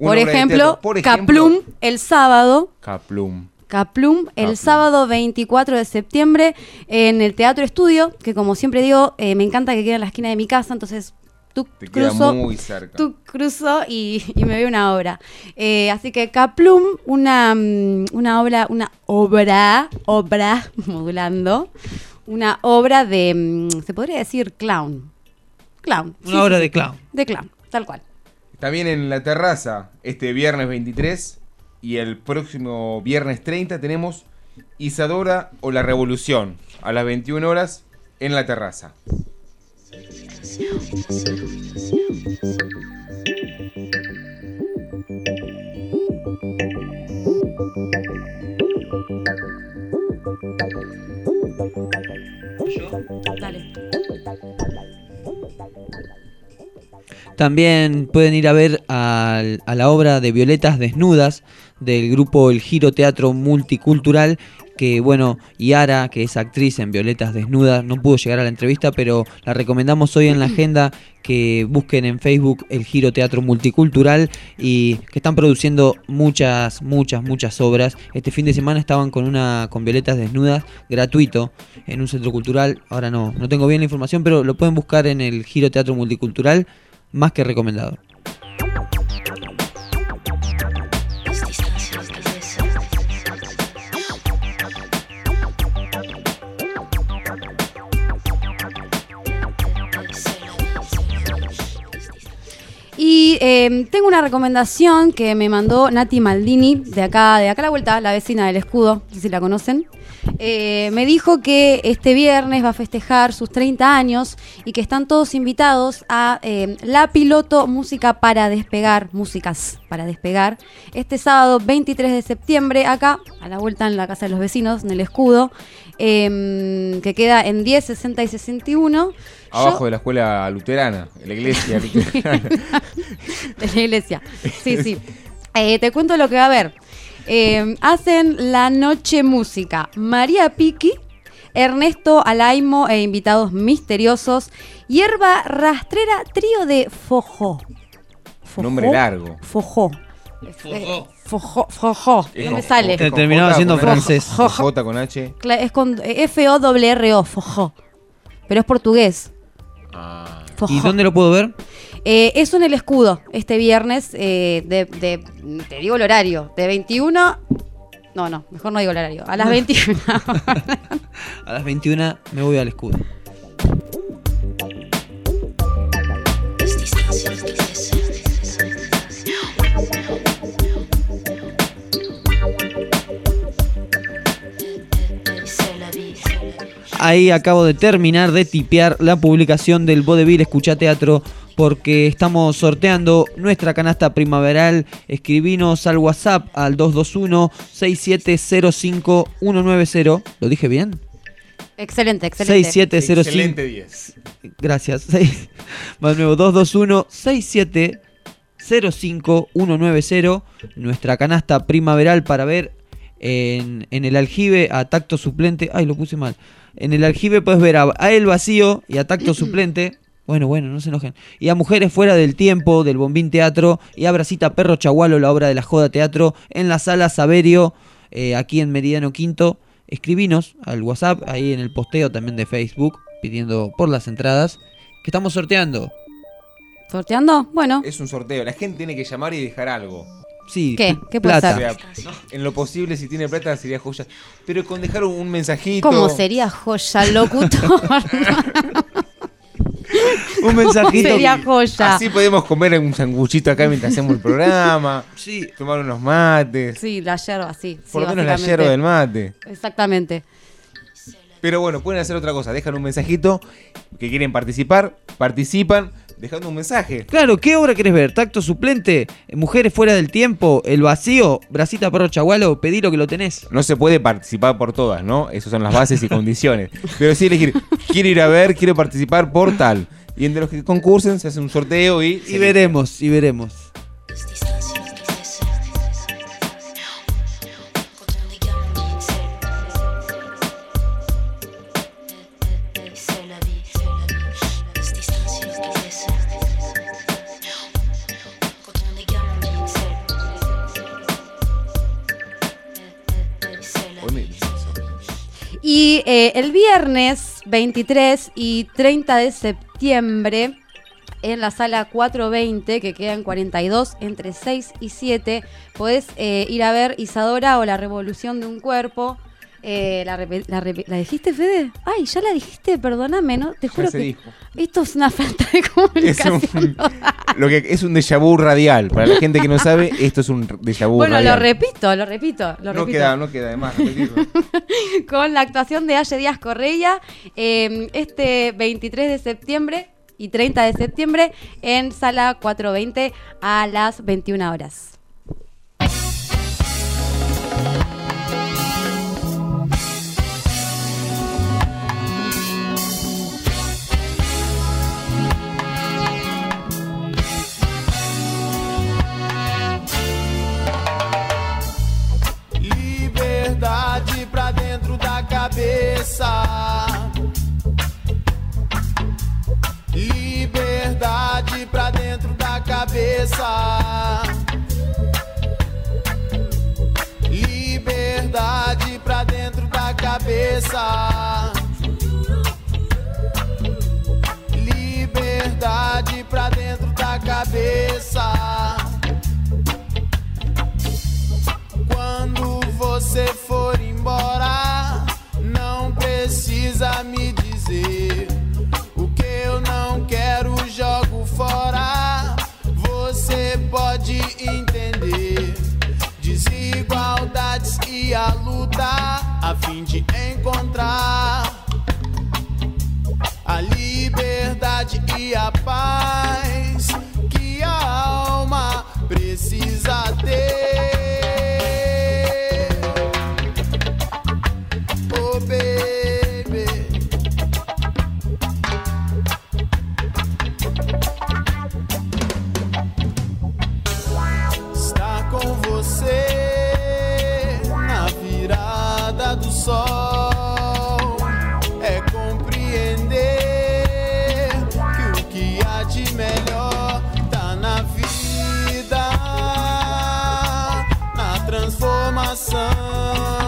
por ejemplo. Por ejemplo, Caplum el sábado. Caplum. Caplum el sábado 24 de septiembre en el Teatro Estudio, que como siempre digo, eh, me encanta que quede en la esquina de mi casa, entonces tú Te queda cruzo, muy cerca. tú cruzo y, y me veo una obra. Eh, así que Caplum, una, mm, una obra, una obra, obra, modulando, una obra de, mm, se podría decir clown. Clown. Una obra de clown. De clown, tal cual. También en la terraza, este viernes 23 y el próximo viernes 30 tenemos Isadora o la Revolución a las 21 horas en la terraza. También pueden ir a ver a la obra de Violetas Desnudas del grupo El Giro Teatro Multicultural, que bueno, Yara, que es actriz en Violetas Desnudas, no pudo llegar a la entrevista, pero la recomendamos hoy en la agenda que busquen en Facebook El Giro Teatro Multicultural y que están produciendo muchas, muchas, muchas obras. Este fin de semana estaban con una con Violetas Desnudas gratuito en un centro cultural. Ahora no, no tengo bien la información, pero lo pueden buscar en el Giro Teatro Multicultural más que recomendado. Eh, tengo una recomendación que me mandó Nati Maldini, de acá, de acá a la vuelta, la vecina del escudo, no sé si la conocen. Eh, me dijo que este viernes va a festejar sus 30 años y que están todos invitados a eh, la piloto Música para Despegar, Músicas para Despegar, este sábado 23 de septiembre, acá, a la vuelta en la casa de los vecinos, en el escudo, eh, que queda en 10, 60 y 61. Abajo de la escuela luterana, en la iglesia luterana. de la iglesia. Sí, sí. Eh, te cuento lo que va a haber. Eh, hacen la noche música. María Piqui, Ernesto Alaimo e invitados misteriosos. Hierba rastrera, trío de Fojó. Fojó. Nombre largo. Fojó. Eh, Fojó. Fojó. Es No me sale. Te terminaba J, siendo con H, francés. con J con H. Es con F-O-R-R-O, Fojó. Pero es portugués. Fojó. ¿Y dónde lo puedo ver? Eh, eso en el escudo, este viernes, eh, de, de- te digo el horario, de 21... No, no, mejor no digo el horario. A las 21. A las 21 me voy al escudo. Ahí acabo de terminar de tipear la publicación del Vodevil Escucha Teatro porque estamos sorteando nuestra canasta primaveral. Escribinos al WhatsApp al 221-6705-190. ¿Lo dije bien? excelente, excelente. 6705. Excelente 10. Gracias. Seis- Más nuevo, 221-6705-190. Nuestra canasta primaveral para ver En, en el aljibe a tacto suplente. Ay, lo puse mal. En el aljibe puedes ver a, a El Vacío y a tacto suplente. Bueno, bueno, no se enojen. Y a Mujeres Fuera del Tiempo, del Bombín Teatro. Y a Bracita Perro Chagualo, la obra de la Joda Teatro. En la sala Saberio, eh, aquí en Meridiano Quinto. Escribinos al WhatsApp, ahí en el posteo también de Facebook, pidiendo por las entradas. Que estamos sorteando. ¿Sorteando? Bueno. Es un sorteo. La gente tiene que llamar y dejar algo. Sí, ¿Qué? ¿Qué puede plata. ser? O sea, en lo posible, si tiene plata, sería joya. Pero con dejar un mensajito. ¿Cómo sería joya locutor? Un mensajito. Sería joya. Así podemos comer un sanguchito acá mientras hacemos el programa. Sí. Tomar unos mates. Sí, la yerba, sí. Por lo menos la yerba del mate. Exactamente. Pero bueno, pueden hacer otra cosa. Dejan un mensajito que quieren participar. Participan dejando un mensaje. Claro, ¿qué obra querés ver? ¿Tacto suplente? ¿Mujeres fuera del tiempo? ¿El vacío? ¿Bracita perro chagualo? Pedí lo que lo tenés. No se puede participar por todas, ¿no? Esas son las bases y condiciones. Pero sí elegir, quiero ir a ver, quiero participar por tal. Y entre los que concursen se hace un sorteo y... Y veremos, y veremos. Eh, el viernes 23 y 30 de septiembre, en la sala 420, que queda en 42, entre 6 y 7, podés eh, ir a ver Isadora o La Revolución de un Cuerpo. Eh, la, la ¿la dijiste, Fede? Ay, ya la dijiste, perdóname, ¿no? Te juro que dijo. esto es una falta de Es comunicación. un, lo que es un déjà vu radial. Para la gente que no sabe, esto es un déjà vu Bueno, lo radial. repito, lo repito, lo no repito. queda, no queda de más repetirlo. con la actuación de Aye Díaz Correia eh, este 23 de septiembre y 30 de septiembre en sala 420 a las 21 horas. Cabeça. Liberdade pra dentro da cabeça. Liberdade pra dentro da cabeça. Liberdade pra dentro da cabeça. Quando você for embora, precisa me dizer o que eu não quero, jogo fora. Você pode entender desigualdades e a luta a fim de encontrar a liberdade e a paz informação.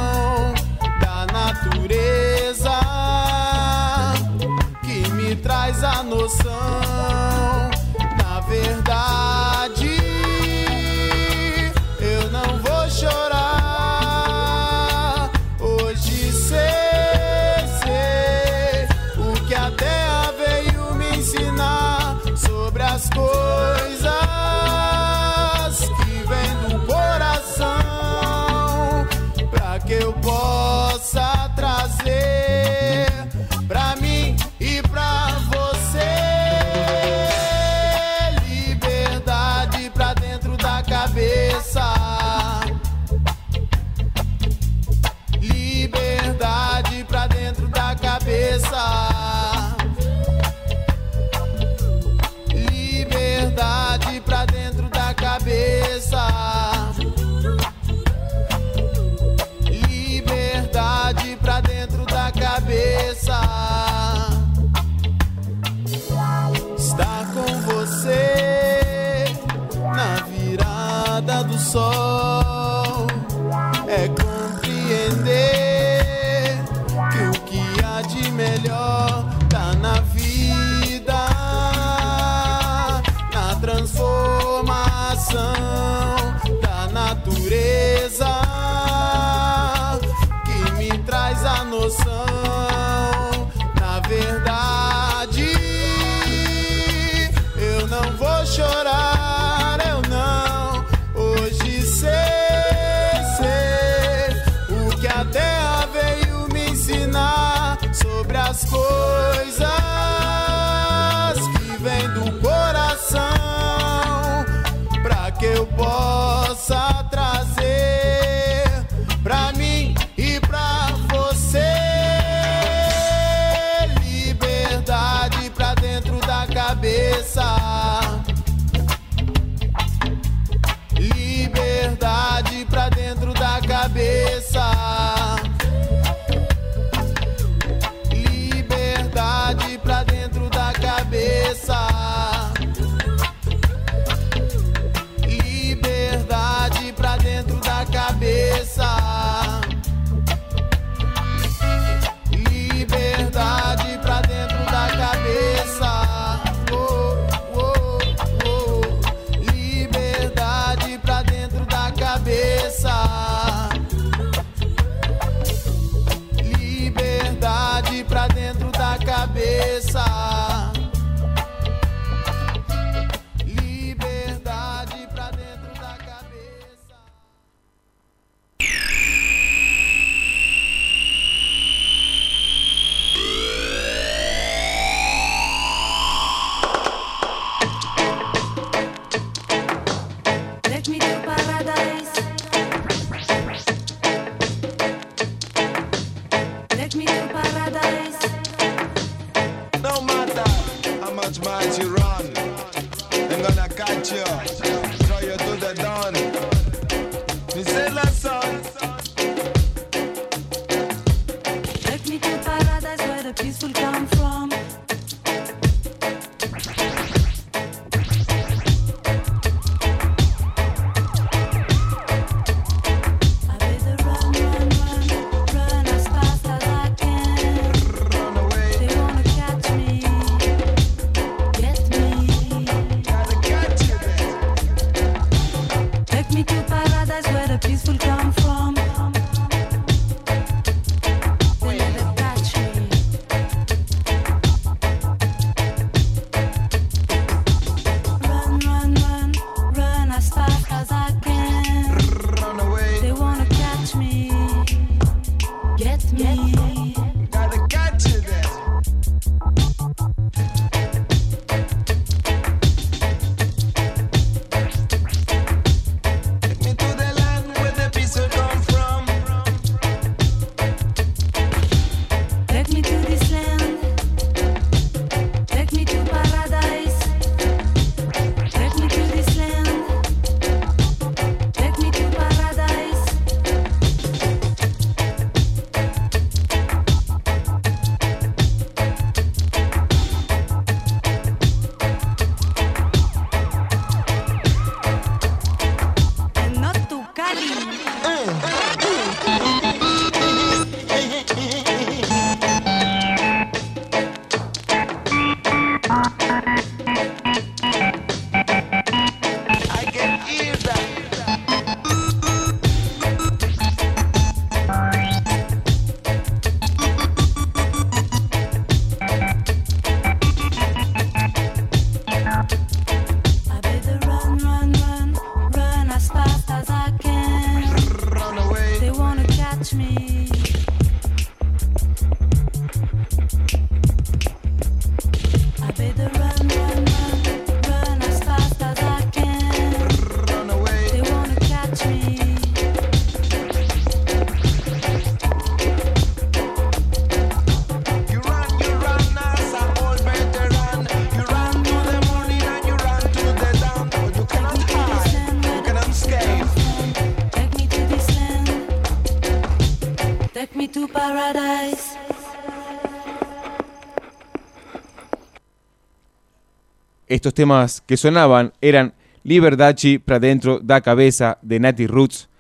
Estos temas que sonaban eran Liberdachi pra dentro da cabeza de Natty Roots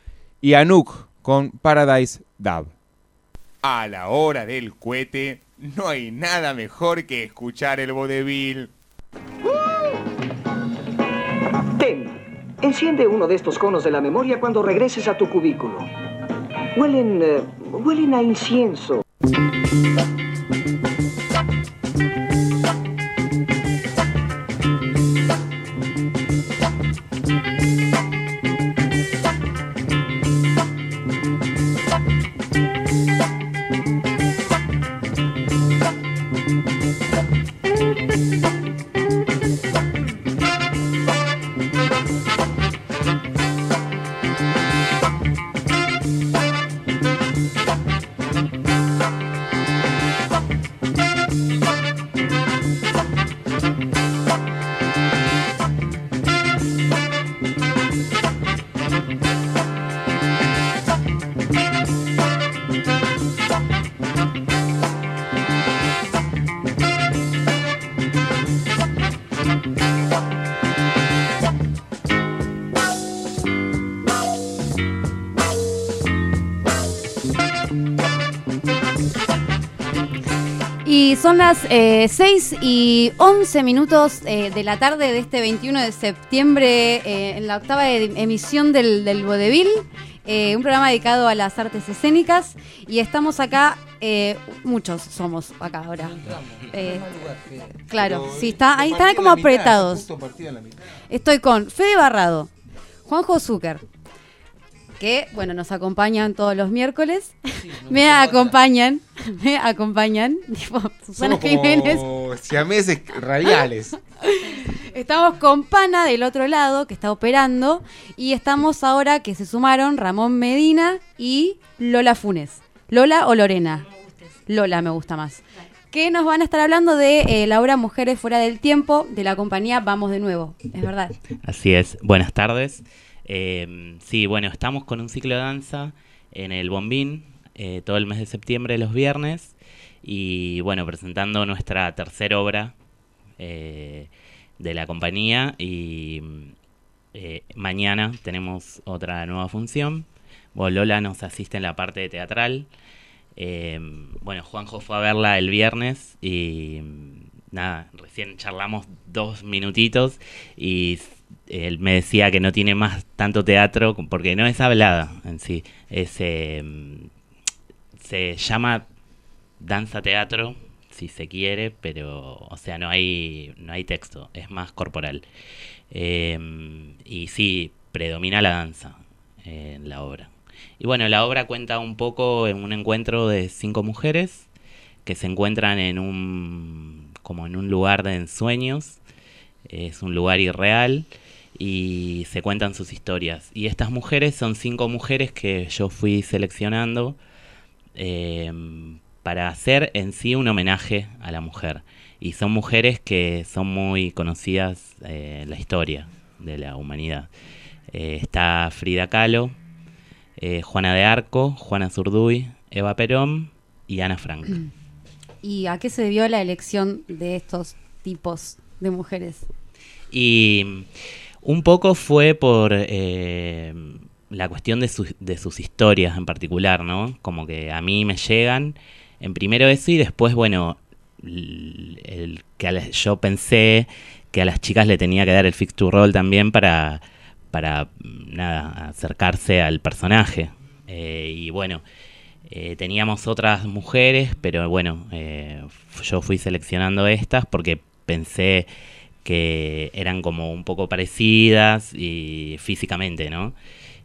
y Anouk con Paradise Dub. A la hora del cohete, no hay nada mejor que escuchar el vodevil. Ten, enciende uno de estos conos de la memoria cuando regreses a tu cubículo. Huelen, eh, huelen a incienso. Son las eh, 6 y 11 minutos eh, de la tarde de este 21 de septiembre eh, en la octava emisión del, del Vodevil, eh, un programa dedicado a las artes escénicas. Y estamos acá, muchos somos acá ahora. Claro, sí, está, ahí están como apretados. Estoy con Fede Barrado, Juanjo Zucker, que bueno, nos acompañan todos los miércoles. me acompañan, me acompañan, tipo Susana Somos Jiménez. como siameses radiales. Estamos con Pana del otro lado, que está operando, y estamos ahora que se sumaron Ramón Medina y Lola Funes. ¿Lola o Lorena? Lola me gusta más. Que nos van a estar hablando de eh, la obra Mujeres fuera del tiempo de la compañía Vamos de nuevo. Es verdad. Así es, buenas tardes. Eh, sí, bueno, estamos con un ciclo de danza en el Bombín eh, todo el mes de septiembre, los viernes, y bueno, presentando nuestra tercera obra eh, de la compañía y eh, mañana tenemos otra nueva función. Bueno, Lola nos asiste en la parte teatral. Eh, bueno, Juanjo fue a verla el viernes y nada, recién charlamos dos minutitos y él me decía que no tiene más tanto teatro porque no es hablada en sí, es, eh, se llama danza teatro si se quiere, pero o sea, no hay no hay texto, es más corporal. Eh, y sí, predomina la danza en la obra. Y bueno, la obra cuenta un poco en un encuentro de cinco mujeres que se encuentran en un como en un lugar de ensueños, es un lugar irreal y se cuentan sus historias. Y estas mujeres son cinco mujeres que yo fui seleccionando eh, para hacer en sí un homenaje a la mujer. Y son mujeres que son muy conocidas eh, en la historia de la humanidad. Eh, está Frida Kahlo, eh, Juana de Arco, Juana Zurduy, Eva Perón y Ana Frank. ¿Y a qué se debió la elección de estos tipos de mujeres? Y un poco fue por eh, la cuestión de, sus- de sus historias en particular, ¿no? Como que a mí me llegan, en primero eso y después, bueno, yo pensé que a las chicas le tenía que dar el fix to roll también para, para nada, acercarse al personaje. Eh, y bueno, eh, teníamos otras mujeres, pero bueno, eh, yo fui seleccionando estas porque pensé que eran como un poco parecidas y físicamente, ¿no?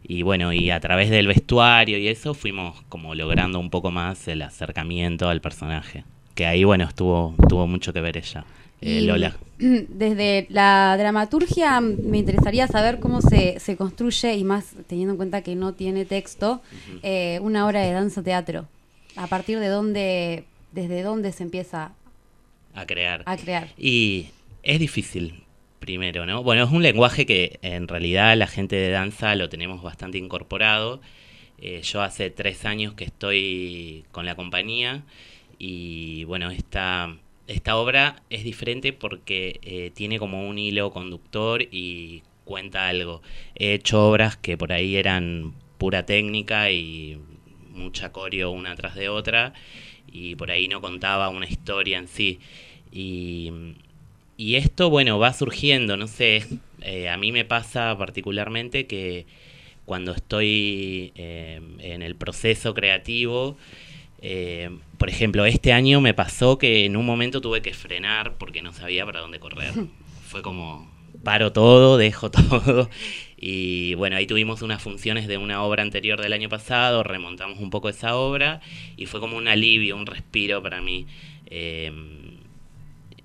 Y bueno, y a través del vestuario y eso fuimos como logrando un poco más el acercamiento al personaje. Que ahí, bueno, estuvo, tuvo mucho que ver ella, eh, Lola. Desde la dramaturgia me interesaría saber cómo se, se construye, y más teniendo en cuenta que no tiene texto, eh, una obra de danza teatro. A partir de dónde, desde dónde se empieza A crear. a crear. Y es difícil, primero, ¿no? Bueno, es un lenguaje que en realidad la gente de danza lo tenemos bastante incorporado. Eh, yo hace tres años que estoy con la compañía y bueno, esta, esta obra es diferente porque eh, tiene como un hilo conductor y cuenta algo. He hecho obras que por ahí eran pura técnica y mucha coreo una tras de otra y por ahí no contaba una historia en sí. Y, y esto, bueno, va surgiendo, no sé, eh, a mí me pasa particularmente que cuando estoy eh, en el proceso creativo, eh, por ejemplo, este año me pasó que en un momento tuve que frenar porque no sabía para dónde correr. Fue como, paro todo, dejo todo. Y bueno, ahí tuvimos unas funciones de una obra anterior del año pasado, remontamos un poco esa obra y fue como un alivio, un respiro para mí. Eh,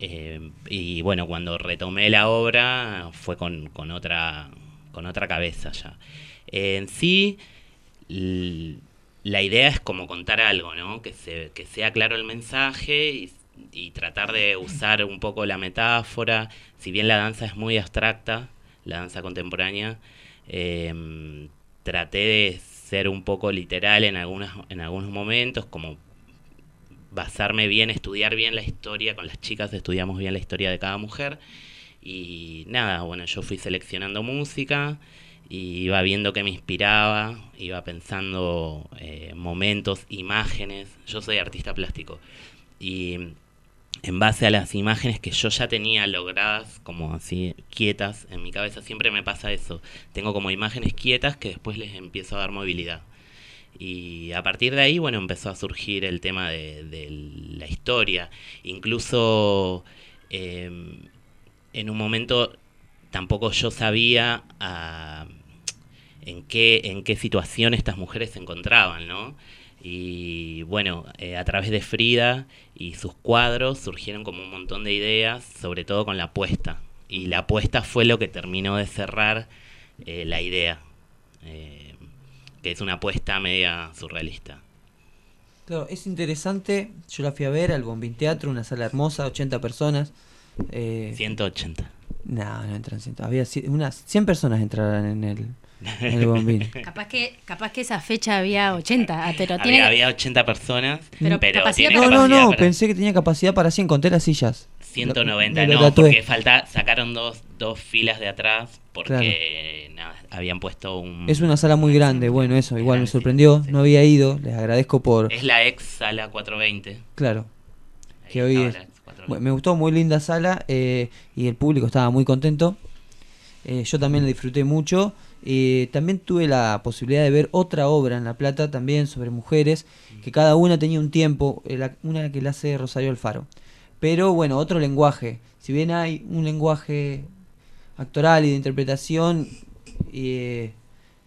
eh, y bueno, cuando retomé la obra fue con, con otra, con otra cabeza ya. en sí, la idea es como contar algo, ¿no? Que, se, que sea claro el mensaje y, tratar de usar un poco la metáfora. Si bien la danza es muy abstracta, la danza contemporánea, eh, traté de ser un poco literal en, en algunos momentos, como basarme bien, estudiar bien la historia, con las chicas estudiamos bien la historia de cada mujer. Y nada, bueno, yo fui seleccionando música y iba viendo que me inspiraba, iba pensando eh, momentos, imágenes, yo soy artista plástico. Y en base a las imágenes que yo ya tenía logradas, como así quietas, en mi cabeza siempre me pasa eso, tengo como imágenes quietas que después les empiezo a dar movilidad. Y a partir de ahí, bueno, empezó a surgir el tema de, la historia. Incluso eh, en un momento tampoco yo sabía ah, en, qué, en qué situación estas mujeres se encontraban, ¿no? Y bueno, eh, a través de Frida y sus cuadros surgieron como un montón de ideas, sobre todo con la apuesta. Y la apuesta fue lo que terminó de cerrar eh, la idea. Eh, que es una apuesta media surrealista. Claro, es interesante. Yo la fui a ver al Bombín Teatro, una sala hermosa, 80 personas. Eh, 180. No, no entran 100. Había unas 100 personas entraron en el, en el Bombín. Capaz que, capaz que esa fecha había 80, ah, pero Había, tiene... había 80 personas, Pero pero, capacidad tiene No, no, no, para pensé que tenía capacidad para 100, conté las sillas. 190, Me lo no, tatué. porque falta, sacaron dos, dos filas de atrás porque habían puesto un... Es una sala muy grande, bueno, eso, igual me sorprendió, no había ido, les agradezco por... Es la ex sala 420. Claro, Ahí que hoy es, me gustó, muy linda sala eh, y el público estaba muy contento. Eh, yo también la disfruté mucho. Eh, también tuve la posibilidad de ver otra obra en La Plata también sobre mujeres, que cada una tenía un tiempo, eh, la- una que la hace Rosario Alfaro. Pero bueno, otro lenguaje. Si bien hay un lenguaje actoral y de interpretación, eh,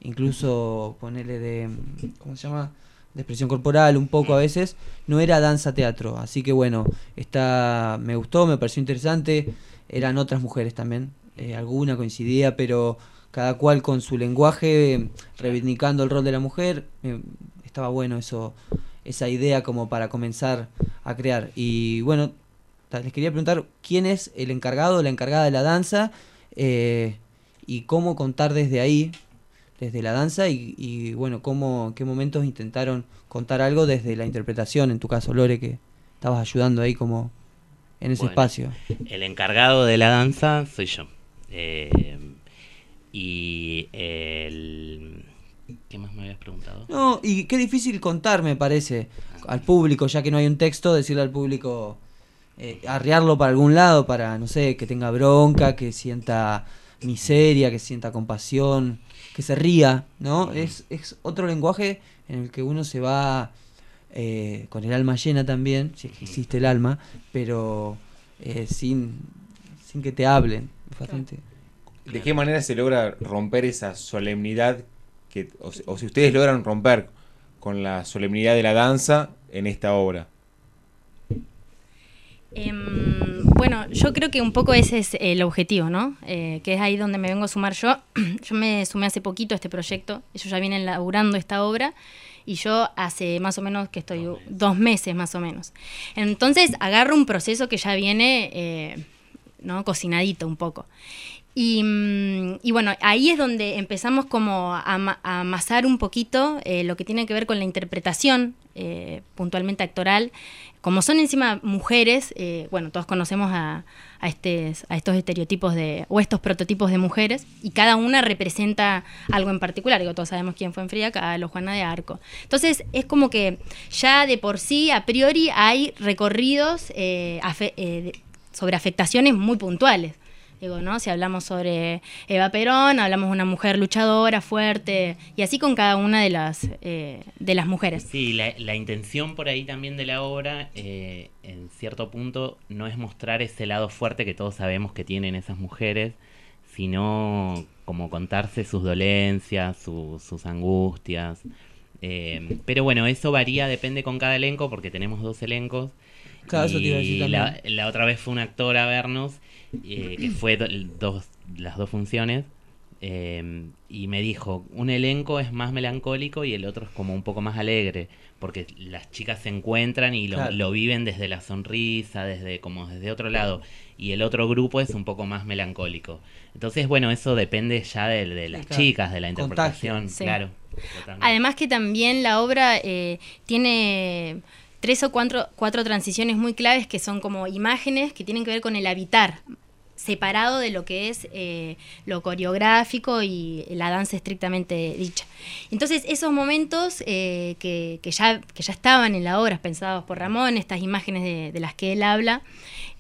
incluso ponerle de, ¿cómo se llama? De expresión corporal un poco a veces, no era danza teatro. Así que bueno, está, me gustó, me pareció interesante. Eran otras mujeres también, eh, alguna coincidía, pero cada cual con su lenguaje, reivindicando el rol de la mujer. eh, estaba bueno eso, esa idea como para comenzar a crear. Y bueno, les quería preguntar quién es el encargado la encargada de la danza eh, y cómo contar desde ahí, desde la danza y, y, bueno, cómo, qué momentos intentaron contar algo desde la interpretación, en tu caso Lore, que estabas ayudando ahí como en ese Bueno, espacio. El encargado de la danza soy yo. Eh, y el... ¿Qué más me habías preguntado? No, y qué difícil contar, me parece, al público, ya que no hay un texto, decirle al público, eh, arriarlo para algún lado, para, no sé, que tenga bronca, que sienta miseria, que sienta compasión, que se ría, ¿no? Es, es otro lenguaje en el que uno se va eh, con el alma llena también, si es que existe el alma, pero eh, sin, sin que te hablen. Es bastante- ¿De qué manera se logra romper esa solemnidad que, o, o si ustedes logran romper con la solemnidad de la danza en esta obra? Em, bueno, yo creo que un poco ese es el objetivo, ¿no? Eh, que es ahí donde me vengo a sumar yo. yo me sumé hace poquito a este proyecto, ellos ya vienen laburando esta obra y yo hace más o menos que estoy dos meses más o menos. Entonces agarro un proceso que ya viene, eh, ¿no? Cocinadito un poco. Y, mm, y bueno, ahí es donde empezamos como a, ama- a amasar un poquito eh, lo que tiene que ver con la interpretación eh, puntualmente actoral. Como son encima mujeres, eh, bueno, todos conocemos a, estos estereotipos de, o estos prototipos de mujeres, y cada una representa algo en particular. Digo, todos sabemos quién fue en Frida Kahlo, Juana de Arco. Entonces, es como que ya de por sí, a priori, hay recorridos eh, eh, sobre afectaciones muy puntuales. Digo, ¿no? Si hablamos sobre Eva Perón, hablamos de una mujer luchadora, fuerte, y así con cada una de las, eh, de las mujeres. Sí, la, la intención por ahí también de la obra, eh, en cierto punto, no es mostrar ese lado fuerte que todos sabemos que tienen esas mujeres, sino como contarse sus dolencias, su- sus angustias. Eh, pero bueno, eso varía, depende con cada elenco, porque tenemos dos elencos. Claro, eso te iba a decir y la, también. la otra vez fue un actor a vernos, eh, que fue do- dos, las dos funciones, eh, y me dijo, un elenco es más melancólico y el otro es como un poco más alegre, porque las chicas se encuentran y lo, Claro. lo viven desde la sonrisa, desde como desde otro lado, y el otro grupo es un poco más melancólico. Entonces, bueno, eso depende ya de, de las claro. chicas, de la interpretación, Sí. claro. totalmente. Además que también la obra eh, tiene tres o cuatro, cuatro transiciones muy claves que son como imágenes que tienen que ver con el habitar, separado de lo que es eh, lo coreográfico y la danza estrictamente dicha. Entonces esos momentos eh, que, que ya, que ya estaban en la obra, pensados por Ramón, estas imágenes de, las que él habla,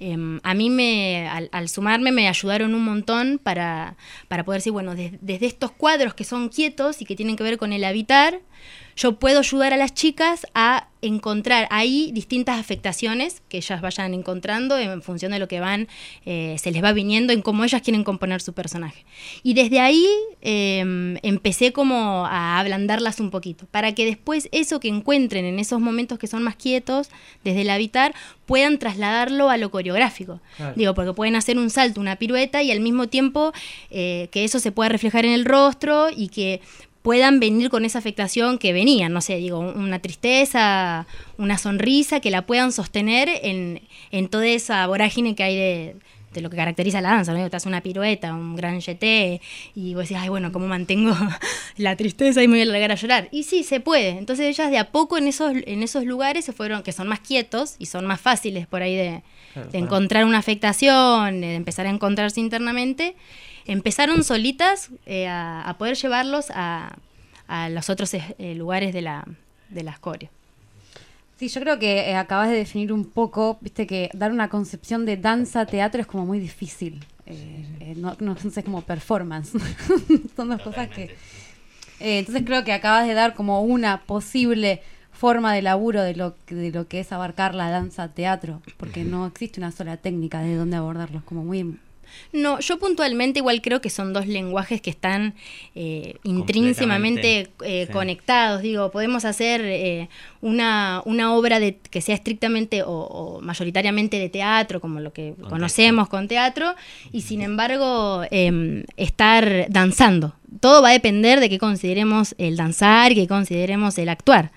em, a mí me, al, sumarme me ayudaron un montón para, para poder decir, bueno, des- desde estos cuadros que son quietos y que tienen que ver con el habitar, yo puedo ayudar a las chicas a encontrar ahí distintas afectaciones que ellas vayan encontrando en función de lo que van, eh, se les va viniendo en cómo ellas quieren componer su personaje. Y desde ahí eh, empecé como a ablandarlas un poquito, para que después eso que encuentren en esos momentos que son más quietos, desde el habitar, puedan trasladarlo a lo coreográfico. Claro. Digo, porque pueden hacer un salto, una pirueta y al mismo tiempo eh, que eso se pueda reflejar en el rostro y que puedan venir con esa afectación que venían, no sé, digo, una tristeza, una sonrisa, que la puedan sostener en, en toda esa vorágine que hay de, de lo que caracteriza la danza, ¿no? Te hace una pirueta, un gran jeté, y vos decís, ay, bueno, ¿cómo mantengo la tristeza y me voy a largar a llorar? Y sí, se puede. Entonces ellas de a poco en esos, en esos lugares se fueron, que son más quietos y son más fáciles por ahí de, Claro, de encontrar una afectación, de empezar a encontrarse internamente, empezaron solitas eh, a, a poder llevarlos a, a los otros eh, lugares de, la, de las coreos. Sí, yo creo que eh, acabas de definir un poco, viste que dar una concepción de danza, teatro es como muy difícil. Eh, eh, no, no sé, como performance. Son dos cosas que... Eh, entonces creo que acabas de dar como una posible forma de laburo de lo, que- de lo que es abarcar la danza teatro, porque no existe una sola técnica de dónde abordarlos, como muy... No, yo puntualmente igual creo que son dos lenguajes que están eh, intrínsecamente eh, sí. conectados. Digo, podemos hacer eh, una, una obra de, que sea estrictamente o, o mayoritariamente de teatro, como lo que conocemos con teatro, y sin embargo em, estar danzando. Todo va a depender de qué consideremos el danzar qué consideremos el actuar.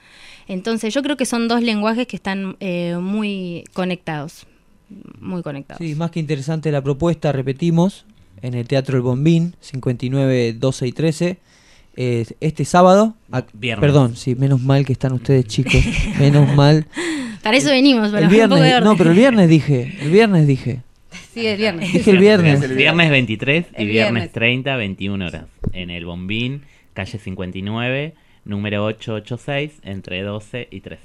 Entonces yo creo que son dos lenguajes que están eh, muy conectados. Muy conectados. Sí, más que interesante la propuesta, repetimos, en el Teatro El Bombín, 59, 12 y 13. eh, este sábado, a- viernes. perdón, sí, menos mal que están ustedes chicos, menos mal. Para eso venimos, para El un poco de viernes, no, pero el viernes dije, el viernes dije. Sí, el viernes. Dije el viernes. Viernes 23 y El viernes viernes. 30, 21 horas. En el Bombín, calle 59, número 886, entre 12 y 13.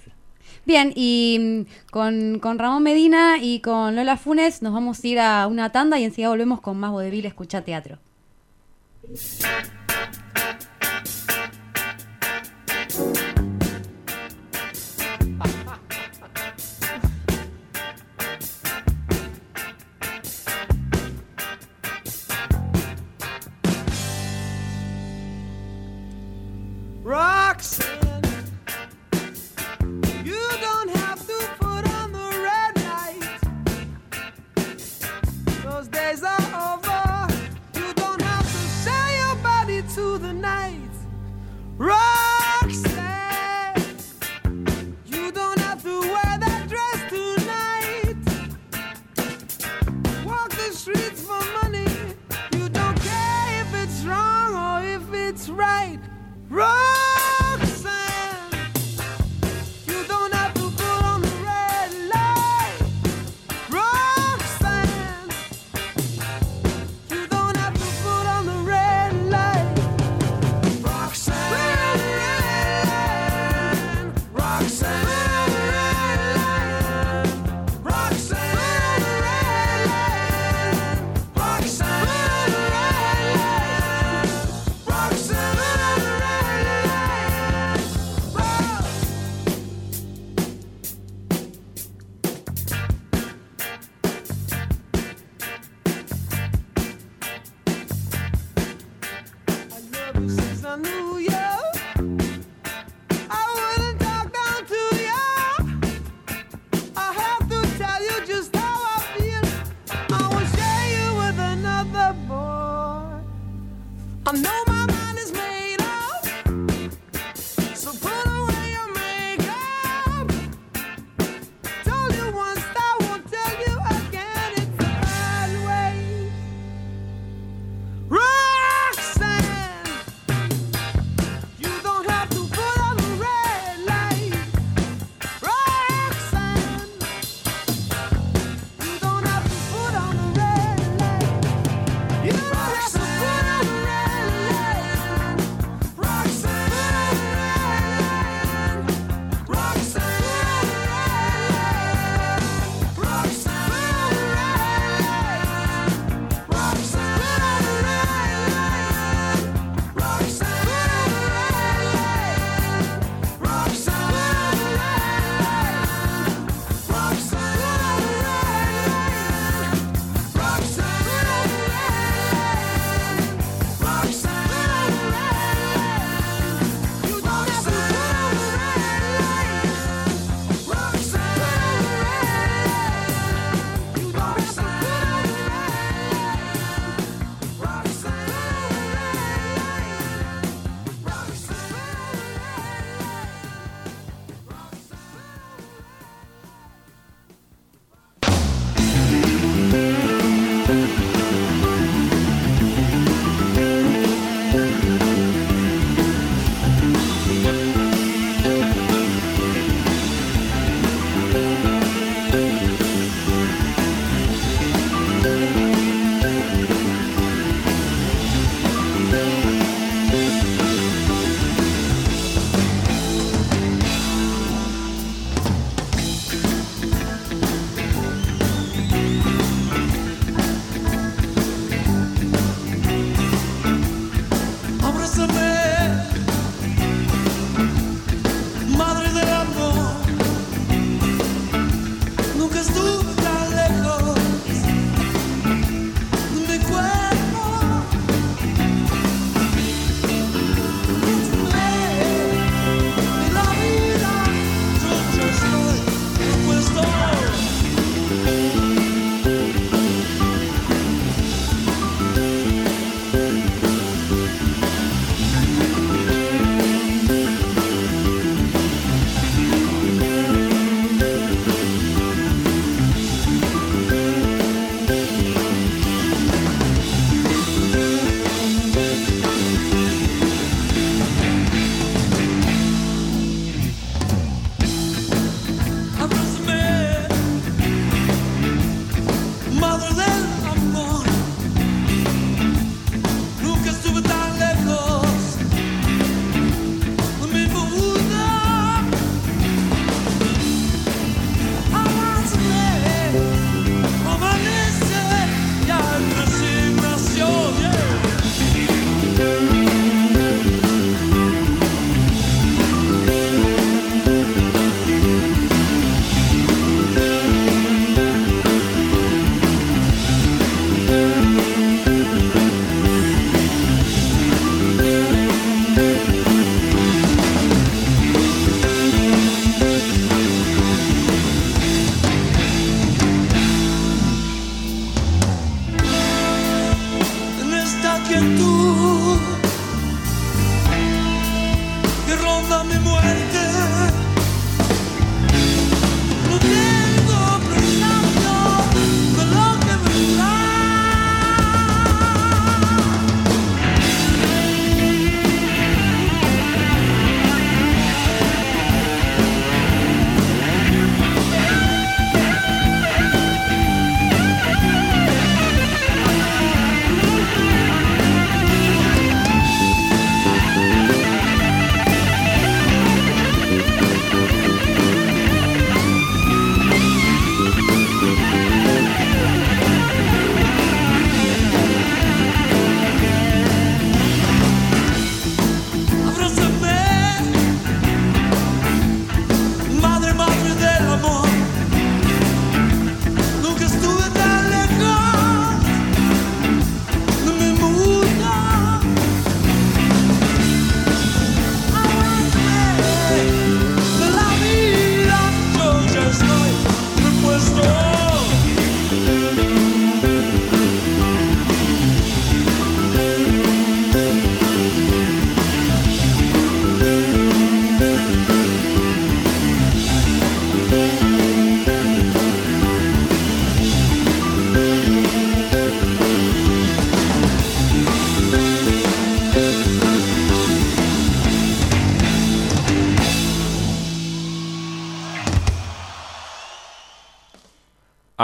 Bien, y mm, con, con Ramón Medina y con Lola Funes nos vamos a ir a una tanda y enseguida volvemos con más Vodevil Escucha Teatro.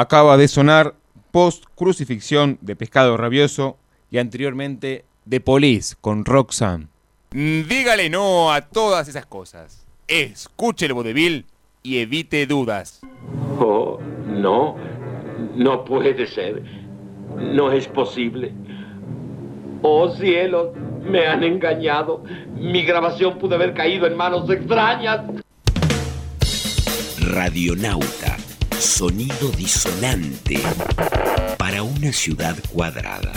Acaba de sonar post crucifixión de Pescado Rabioso y anteriormente de Police con Roxanne. Dígale no a todas esas cosas. Escuche el vodevil y evite dudas. Oh, no, no puede ser. No es posible. Oh cielos, me han engañado. Mi grabación pudo haber caído en manos extrañas. Radionauta. Sonido disonante para una ciudad cuadrada.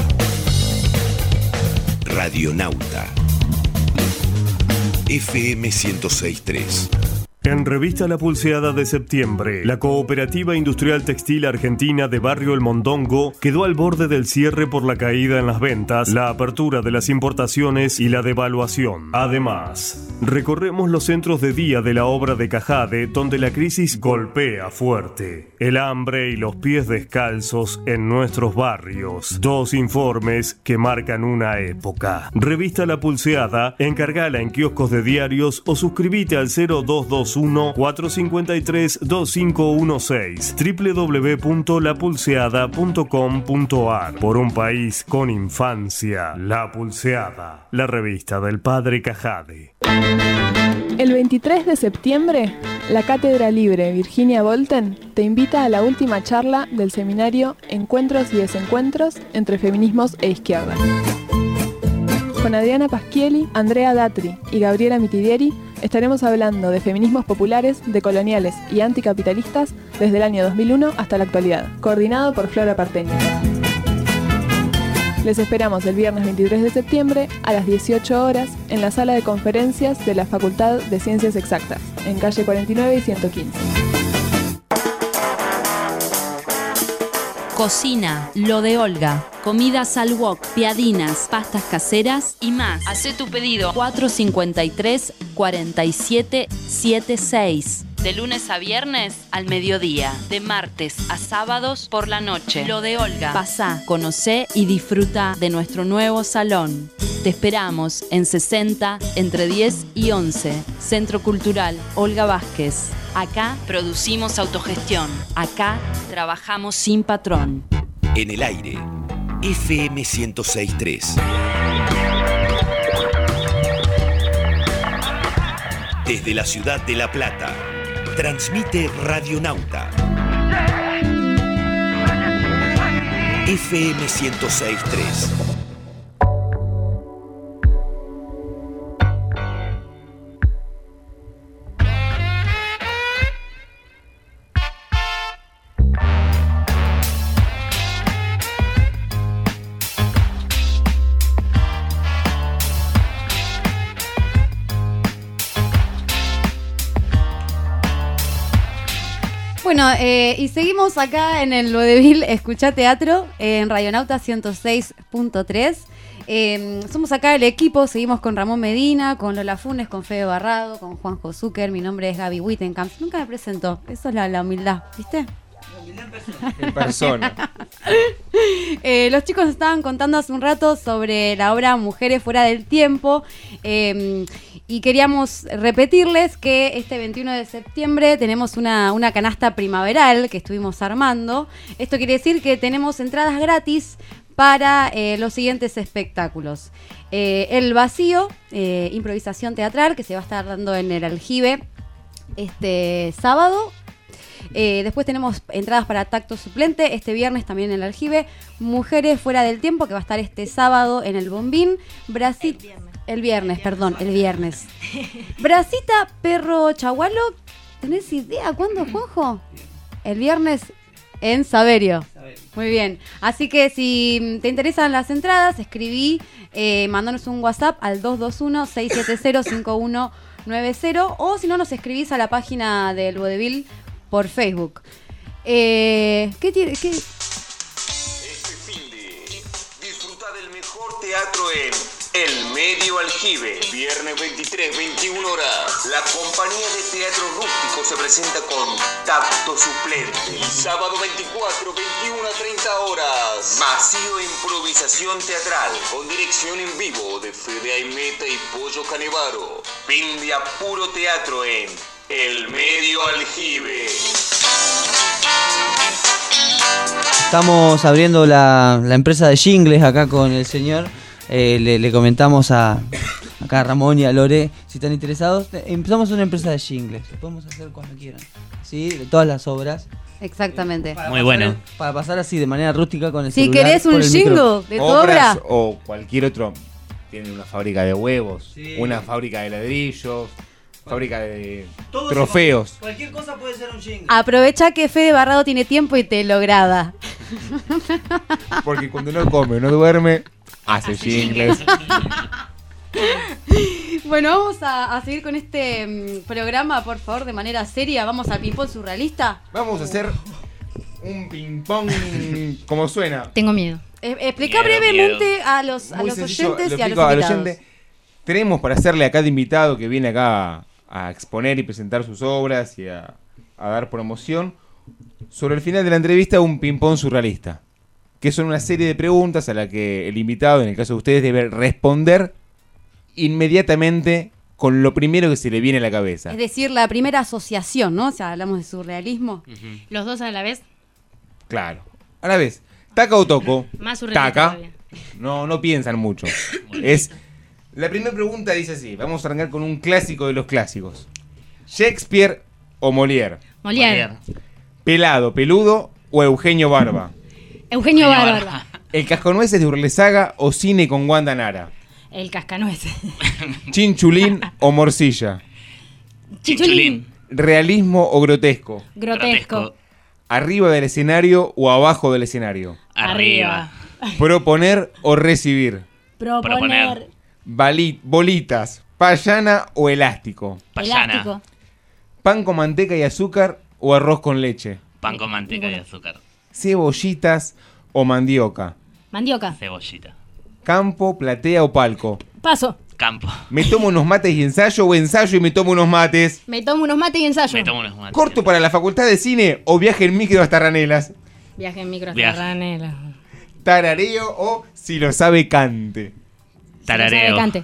Radionauta. FM 1063. En Revista La Pulseada de septiembre, la Cooperativa Industrial Textil Argentina de Barrio El Mondongo quedó al borde del cierre por la caída en las ventas, la apertura de las importaciones y la devaluación. Además, recorremos los centros de día de la obra de Cajade, donde la crisis golpea fuerte. El hambre y los pies descalzos en nuestros barrios. Dos informes que marcan una época. Revista La Pulseada, encargala en kioscos de diarios o suscríbete al 0221-453-2516 www.lapulseada.com.ar Por un país con infancia, La Pulseada, la revista del padre Cajade. El 23 de septiembre, la Cátedra Libre Virginia Volten te invita a la última charla del seminario Encuentros y Desencuentros entre Feminismos e Izquierda. Con Adriana Pasquieli, Andrea Datri y Gabriela Mitidieri estaremos hablando de feminismos populares, decoloniales y anticapitalistas desde el año 2001 hasta la actualidad, coordinado por Flora Parteña. Les esperamos el viernes 23 de septiembre a las 18 horas en la sala de conferencias de la Facultad de Ciencias Exactas, en calle 49 y 115. Cocina, lo de Olga. Comidas al wok, piadinas, pastas caseras y más. Hacé tu pedido 453 4776. De lunes a viernes al mediodía. De martes a sábados por la noche. Lo de Olga. Pasá, conocé y disfruta de nuestro nuevo salón. Te esperamos en 60 entre 10 y 11. Centro Cultural Olga Vázquez. Acá producimos autogestión. Acá trabajamos sin patrón. En el aire. FM 1063. Desde la ciudad de La Plata. Transmite Radionauta. FM 1063. Eh, y seguimos acá en el Vodevil Escucha Teatro, en Radionauta 106.3. Eh, somos acá el equipo, seguimos con Ramón Medina, con Lola Funes, con Fede Barrado, con Juanjo Zucker. Mi nombre es Gaby Wittenkamp. Nunca me presentó. Eso es la humildad, ¿viste? En persona. Eh, los chicos estaban contando hace un rato sobre la obra Mujeres fuera del tiempo eh, y queríamos repetirles que este 21 de septiembre tenemos una, una canasta primaveral que estuvimos armando. Esto quiere decir que tenemos entradas gratis para eh, los siguientes espectáculos. Eh, el vacío, improvisación teatral, que se va a estar dando en el aljibe este sábado eh, después tenemos entradas para tacto suplente este viernes también en el aljibe. Mujeres fuera del tiempo que va a estar este sábado en el Bombín. Brasil. El viernes, perdón, el viernes. Brasita, perro chagualo. ¿Tenés idea cuándo, Juanjo? El viernes en Saberio. Muy bien. Así que si te interesan las entradas, escribí, eh, mandanos un WhatsApp al 221-670-5190 o si no, nos escribís a la página del Vodevil por Facebook. Eh, ¿Qué tiene? qué- Disfruta del mejor teatro en El Medio Aljibe. Viernes 23, 21 horas. La compañía de teatro rústico se presenta con Tacto Suplente. Sábado 24, 21 a 30 horas. Vacío improvisación teatral. Con dirección en vivo de Fede Aimeta y Pollo Canevaro. Fin de puro teatro en El Medio Aljibe. Estamos abriendo la, la empresa de jingles acá con el señor. Eh, le, le comentamos a acá a Ramón y a Lore si están interesados. Eh, Empezamos una empresa de jingles. Lo podemos hacer cuando quieran. Sí, de todas las obras. Exactamente. Para pasar- Para pasar así de manera rústica con el Si celular querés un jingle de tu Obras obra. o cualquier otro. Tienen una fábrica de huevos, una fábrica de ladrillos, fábrica de trofeos. Cualquier cosa puede ser un jingle. Aprovecha que Fede Barrado tiene tiempo y te lo graba. Porque cuando no come, no duerme, hace jingles. Bueno, vamos a, a seguir con este mm, programa, por favor, de manera seria. Vamos al ping-pong surrealista. Vamos a hacer un ping-pong como suena. Tengo miedo. Eh, explica Miedo, brevemente a los, a Muy los sencillo, oyentes lo y a los invitados. oyente. Tenemos para hacerle a cada invitado que viene acá a exponer y presentar sus obras y a, a dar promoción, sobre el final de la entrevista un ping-pong surrealista. Que son una serie de preguntas a la que el invitado, en el caso de ustedes, debe responder inmediatamente con lo primero que se le viene a la cabeza. Es decir, la primera asociación, ¿no? O sea, hablamos de surrealismo. Los dos a la vez. Claro. A la vez, taca o toco. Más surrealista Taca. todavía. No, no piensan mucho. Es la primera pregunta dice así. Vamos a arrancar con un clásico de los clásicos. Shakespeare o Molière. Molière. Pelado, peludo o Eugenio Barba. Eugenio Barba. El casconueces de Urlesaga o cine con Wanda Nara. El cascanueces. Chinchulín o morcilla. Chichulín. Realismo o grotesco. Grotesco. Arriba del escenario o abajo del escenario. Arriba. Proponer o recibir. Proponer. Bali- bolitas, payana o elástico. Elástico. Pan con manteca y azúcar o arroz con leche. Pan con manteca y azúcar. Cebollitas o mandioca. Mandioca. Cebollita. Campo, platea o palco. Paso. Campo. Me tomo unos mates y ensayo o ensayo y me tomo unos mates. Me tomo unos mates y ensayo. Me tomo unos mates. Corto para la facultad de cine o viaje en micro hasta Ranelas. Viaje en micro hasta Viaje. Ranela. Tarareo o si lo sabe cante. Tarareo. Cante.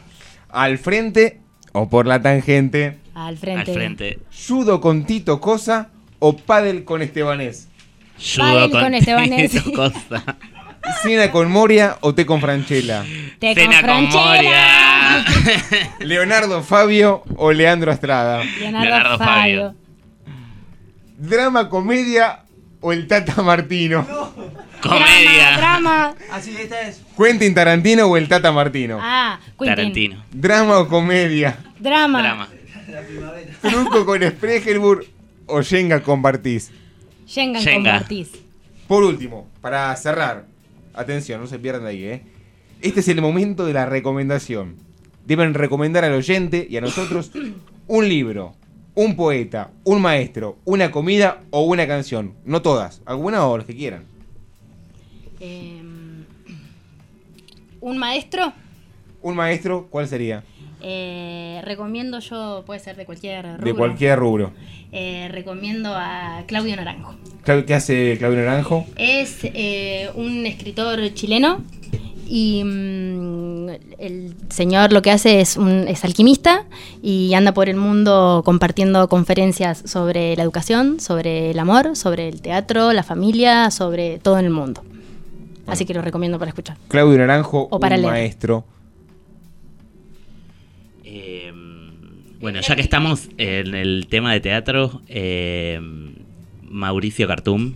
Al frente o por la tangente. Al frente. Judo con Tito Cosa o pádel con Estebanés. Pádel con Estebanés. Tito Costa. Cena con Moria o té con Franchella. Te Cena con Moria. Leonardo Fabio o Leandro Estrada. Leonardo, Leonardo Fabio. Fabio. Drama, comedia o el Tata Martino. Comedia. Drama. Así esta es. Quentin Tarantino o el Tata Martino. Ah, Quentin. Tarantino. Drama o comedia. Drama. Drama. Truco con Spregelburg o Jenga con Bartiz. Shenga. con Bartiz. Por último, para cerrar, atención, no se pierdan de ahí, ¿eh? Este es el momento de la recomendación. Deben recomendar al oyente y a nosotros un libro, un poeta, un maestro, una comida o una canción. No todas, alguna o las que quieran. Eh, ¿Un maestro? Un maestro, ¿cuál sería? Eh, recomiendo yo, puede ser de cualquier rubro. De cualquier rubro. Eh, recomiendo a Claudio Naranjo. ¿Qué hace Claudio Naranjo? Es eh, un escritor chileno y mm, el señor lo que hace es, un, es alquimista y anda por el mundo compartiendo conferencias sobre la educación, sobre el amor, sobre el teatro, la familia, sobre todo en el mundo. Así que lo recomiendo para escuchar. Claudio Naranjo, O para un leer. maestro. Eh, bueno, ya que estamos en el tema de teatro, eh, Mauricio Cartum,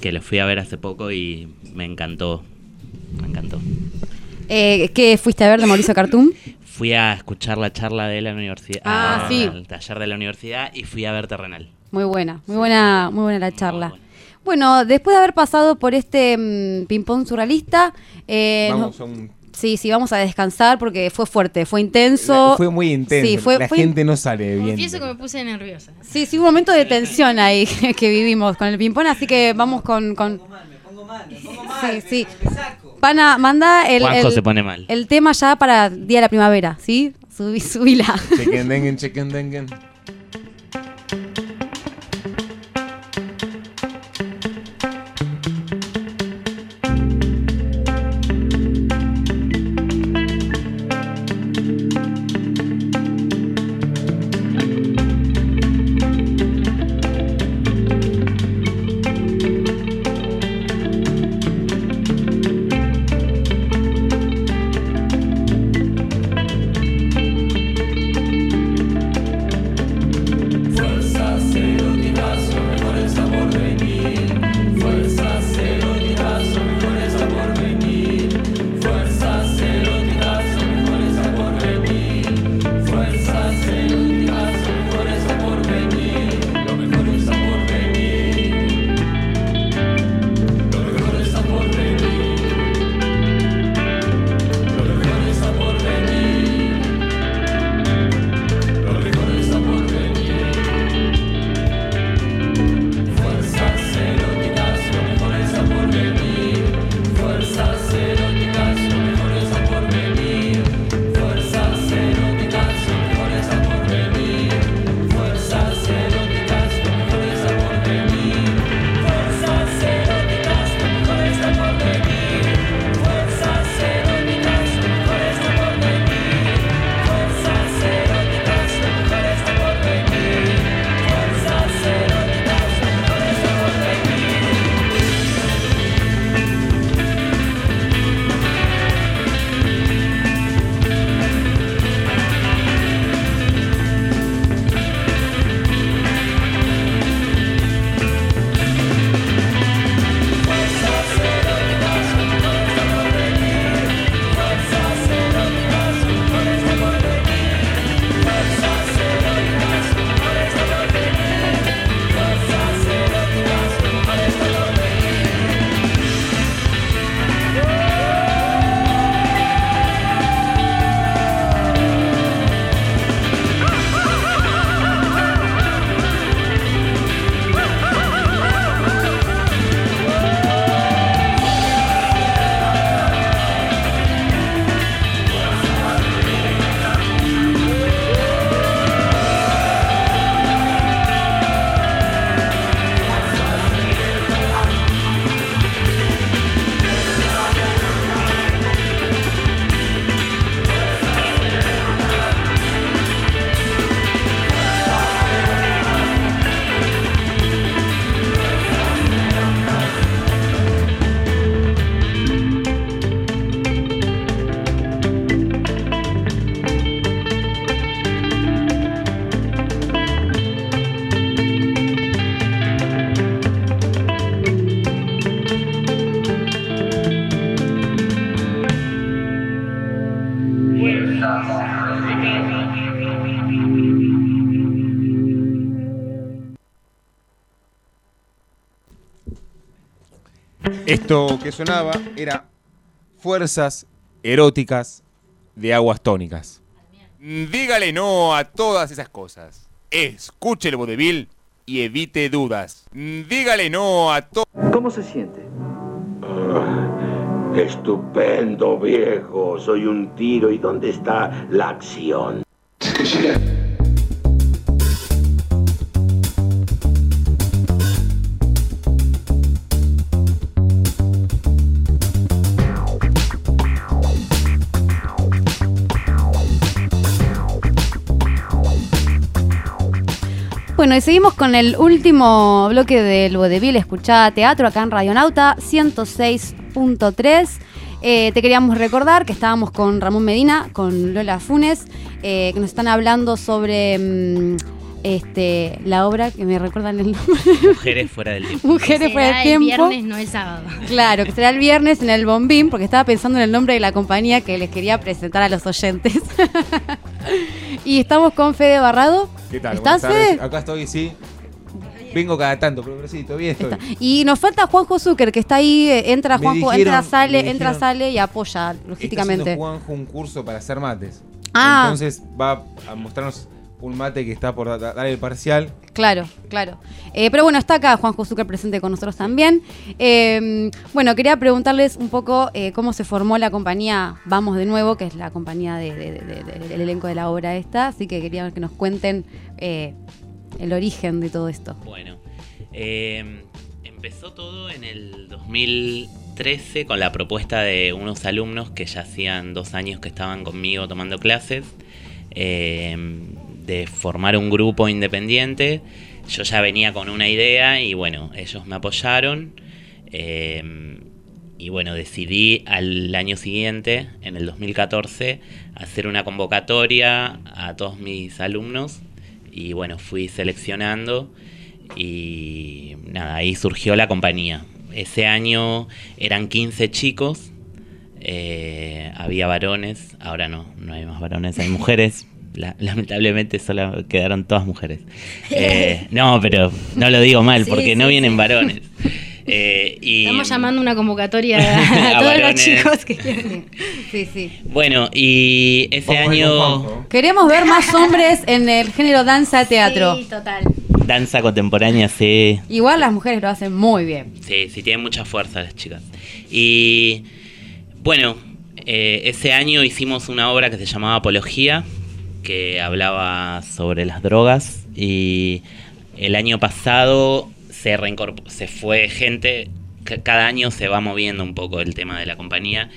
que lo fui a ver hace poco y me encantó. Me encantó. Eh, ¿Qué fuiste a ver de Mauricio Cartum? Fui a escuchar la charla de la universidad, Ah, sí. el taller de la universidad y fui a ver Terrenal. Muy buena, muy buena, muy buena la charla. Bueno, después de haber pasado por este mm, ping-pong surrealista, eh, Vamos no- a un- sí, sí, vamos a descansar porque fue fuerte, fue intenso. Fue muy intenso. Sí, fue, la fue- gente no sale bien. Confieso que me puse nerviosa. Sí, sí, un momento de tensión ahí que vivimos con el ping-pong, así que vamos con... con... Sí, sí. Pana, manda el, Juanjo el- se pone mal. el tema ya para Día de la Primavera, ¿sí? Subí, subila. Chequen, dengen, chequen, dengen. Esto que sonaba era Fuerzas Eróticas de Aguas Tónicas. Dígale no a todas esas cosas. Escuche el vodevil y evite dudas. Dígale no a todo. ¿Cómo se siente? Estupendo, viejo. Soy un tiro. ¿Y dónde está la acción? Bueno, y seguimos con el último bloque del Vodevil Escuchá Teatro acá en Radionauta 106.3. Eh, te queríamos recordar que estábamos con Ramón Medina, con Lola Funes, eh, que nos están hablando sobre mm, este, la obra que me recuerdan el nombre. Mujeres fuera del tiempo. Mujeres fuera del Será tiempo. el viernes, no el sábado. Claro, que será el viernes en el Bombín, porque estaba pensando en el nombre de la compañía que les quería presentar a los oyentes. y estamos con Fede Barrado. ¿Qué tal? ¿Estás. Fede? Acá estoy, sí. Vengo cada tanto, pero, sí, todavía estoy. Y nos falta Juanjo Zucker, que está ahí, eh, entra Me Juanjo, dijeron- entra, sale, entra, sale y apoya Está logísticamente. haciendo Juanjo un curso para hacer mates. Ah. Entonces va a mostrarnos un mate que está por da- dar el parcial. Claro, claro. Eh, pero bueno, está acá Juanjo Zucker presente con nosotros también. Eh, bueno, quería preguntarles un poco eh, cómo se formó la compañía Vamos de Nuevo, que es la compañía de- de- de- de- del elenco de la obra esta. Así que quería que nos cuenten eh, el origen de todo esto. Bueno, eh, empezó todo en el 2013 con la propuesta de unos alumnos que ya hacían dos años que estaban conmigo tomando clases, eh, de formar un grupo independiente. Yo ya venía con una idea y bueno, ellos me apoyaron. eh, y bueno, decidí al año siguiente, en el 2014, hacer una convocatoria a todos mis alumnos. Y bueno, fui seleccionando y nada, ahí surgió la compañía. Ese año eran 15 chicos, eh, había varones, ahora no, no hay más varones, hay mujeres. La- lamentablemente solo quedaron todas mujeres. Eh, no, pero no lo digo mal Sí, porque no vienen sí. varones. Eh, y, Estamos llamando una convocatoria a, A todos los chicos que quieren. Sí, sí. Bueno, y ese Vamos año. Queremos ver más hombres en el género danza-teatro. Sí, total. danza contemporánea, sí. Igual las mujeres lo hacen muy bien. Sí, sí, tienen mucha fuerza las chicas. Y bueno, eh, ese año hicimos una obra que se llamaba Apología, que hablaba sobre las drogas. Y el año pasado se, se fue gente, ca- cada año se va moviendo un poco el tema de la compañía.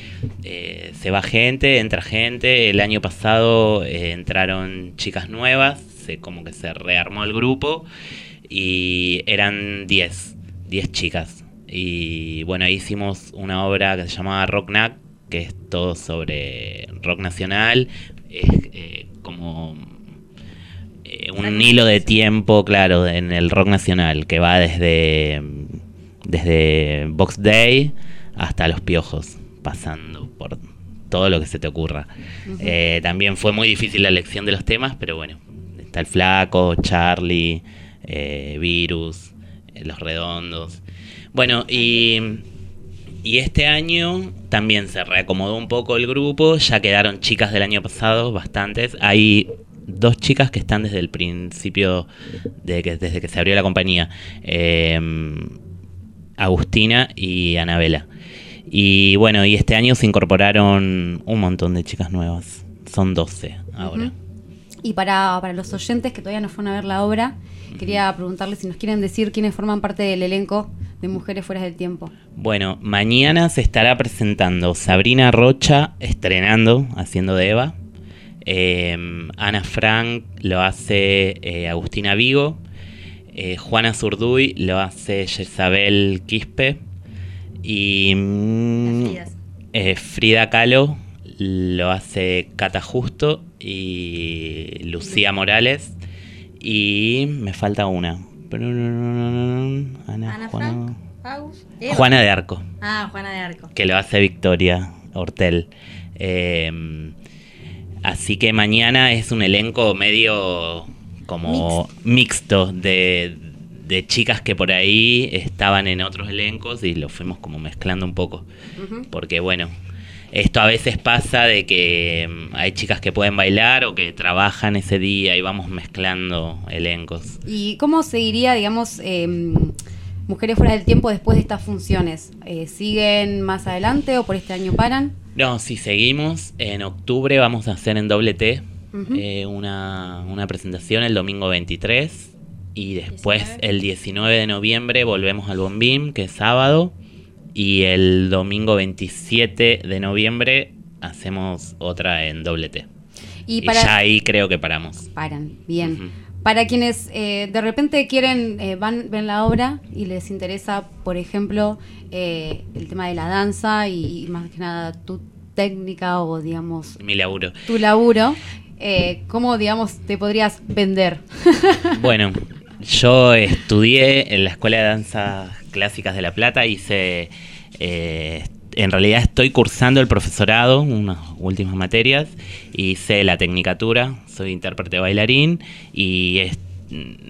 Eh, se va gente, entra gente. El año pasado eh, entraron chicas nuevas, se, como que se rearmó el grupo y eran 10, 10 chicas. Y bueno, hicimos una obra que se llamaba Rocknack, que es todo sobre rock nacional, eh, como eh, un hilo de tiempo, claro, en el rock nacional, que va desde, desde Box Day hasta Los Piojos, pasando por todo lo que se te ocurra. Eh, también fue muy difícil la elección de los temas, pero bueno, está el flaco, Charlie, eh, Virus, Los Redondos. Bueno, y, y este año también se reacomodó un poco el grupo, ya quedaron chicas del año pasado, bastantes. Hay dos chicas que están desde el principio, de que, desde que se abrió la compañía. Eh, Agustina y Anabela. Y bueno, y este año se incorporaron un montón de chicas nuevas. Son 12 ahora. Y para, para los oyentes que todavía no fueron a ver la obra, quería preguntarles si nos quieren decir quiénes forman parte del elenco de Mujeres Fuera del Tiempo. Bueno, mañana se estará presentando Sabrina Rocha, estrenando, haciendo de Eva. Eh, Ana Frank lo hace eh, Agustina Vigo. Eh, Juana Zurduy lo hace Jezabel Quispe. Y mm, eh, Frida Kahlo lo hace Cata Justo y Lucía Morales. Y me falta una. Ana, Ana Juana- Frank. Juana de Arco, Ah, Juana de Arco. que lo hace Victoria Hortel. Eh, así que mañana es un elenco medio como mixto de, de chicas que por ahí estaban en otros elencos y lo fuimos como mezclando un poco. Porque bueno, esto a veces pasa de que mm, hay chicas que pueden bailar o que trabajan ese día y vamos mezclando elencos. ¿Y cómo seguiría, digamos, eh, Mujeres Fuera del Tiempo después de estas funciones? Eh, ¿Siguen más adelante o por este año paran? No, si seguimos, en octubre vamos a hacer en doble T eh, una, una presentación el domingo 23 y después el 19 de noviembre volvemos al Bombín, que es sábado, y el domingo 27 de noviembre hacemos otra en doble T. Y Y, para- ya ahí creo que paramos. Paran, bien. Para quienes eh, de repente quieren, eh, van, ven la obra y les interesa, por ejemplo, eh, el tema de la danza y, y más que nada tu técnica o, digamos, Mi laburo. tu laburo, eh, ¿cómo, digamos, te podrías vender? Bueno, yo estudié en la Escuela de Danzas Clásicas de La Plata, hice, eh, en realidad estoy cursando el profesorado, unas últimas materias, hice la tecnicatura, soy intérprete bailarín y es-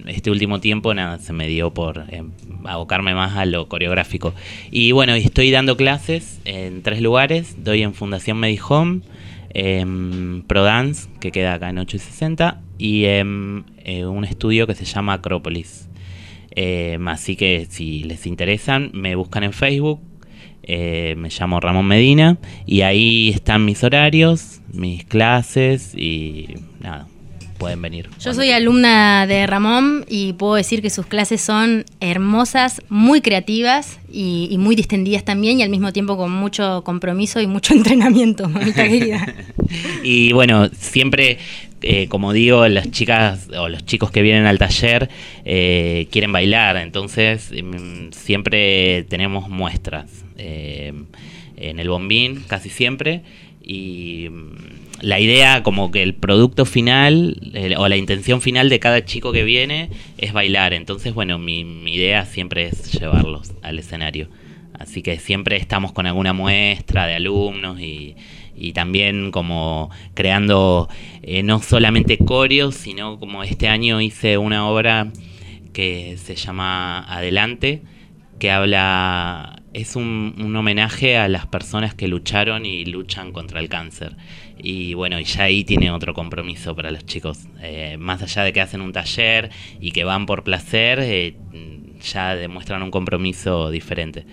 este último tiempo nada, se me dio por eh, abocarme más a lo coreográfico. Y bueno, estoy dando clases en tres lugares, doy en Fundación Medihome, en Prodance, que queda acá en 8 y 60, y en eh, un estudio que se llama Acrópolis. Eh, así que si les interesan, me buscan en Facebook. eh, me llamo Ramón Medina y ahí están mis horarios, mis clases y nada, pueden venir. Yo soy alumna de Ramón y puedo decir que sus clases son hermosas, muy creativas y, y muy distendidas también y al mismo tiempo con mucho compromiso y mucho entrenamiento, mamita querida. Y bueno, siempre, eh, como digo, las chicas o los chicos que vienen al taller eh, quieren bailar, entonces mm, siempre tenemos muestras eh, en el bombín, casi siempre. Y mm, la idea, como que el producto final o la intención final de cada chico que viene es bailar. Entonces, bueno, mi idea siempre es llevarlos al escenario. Así que siempre estamos con alguna muestra de alumnos y, y también como creando eh, no solamente coreos, sino como este año hice una obra que se llama Adelante, que habla, es un, un homenaje a las personas que lucharon y luchan contra el cáncer. Y bueno, y ya ahí tiene otro compromiso para los chicos. Eh, más allá de que hacen un taller y que van por placer, eh, ya demuestran un compromiso diferente.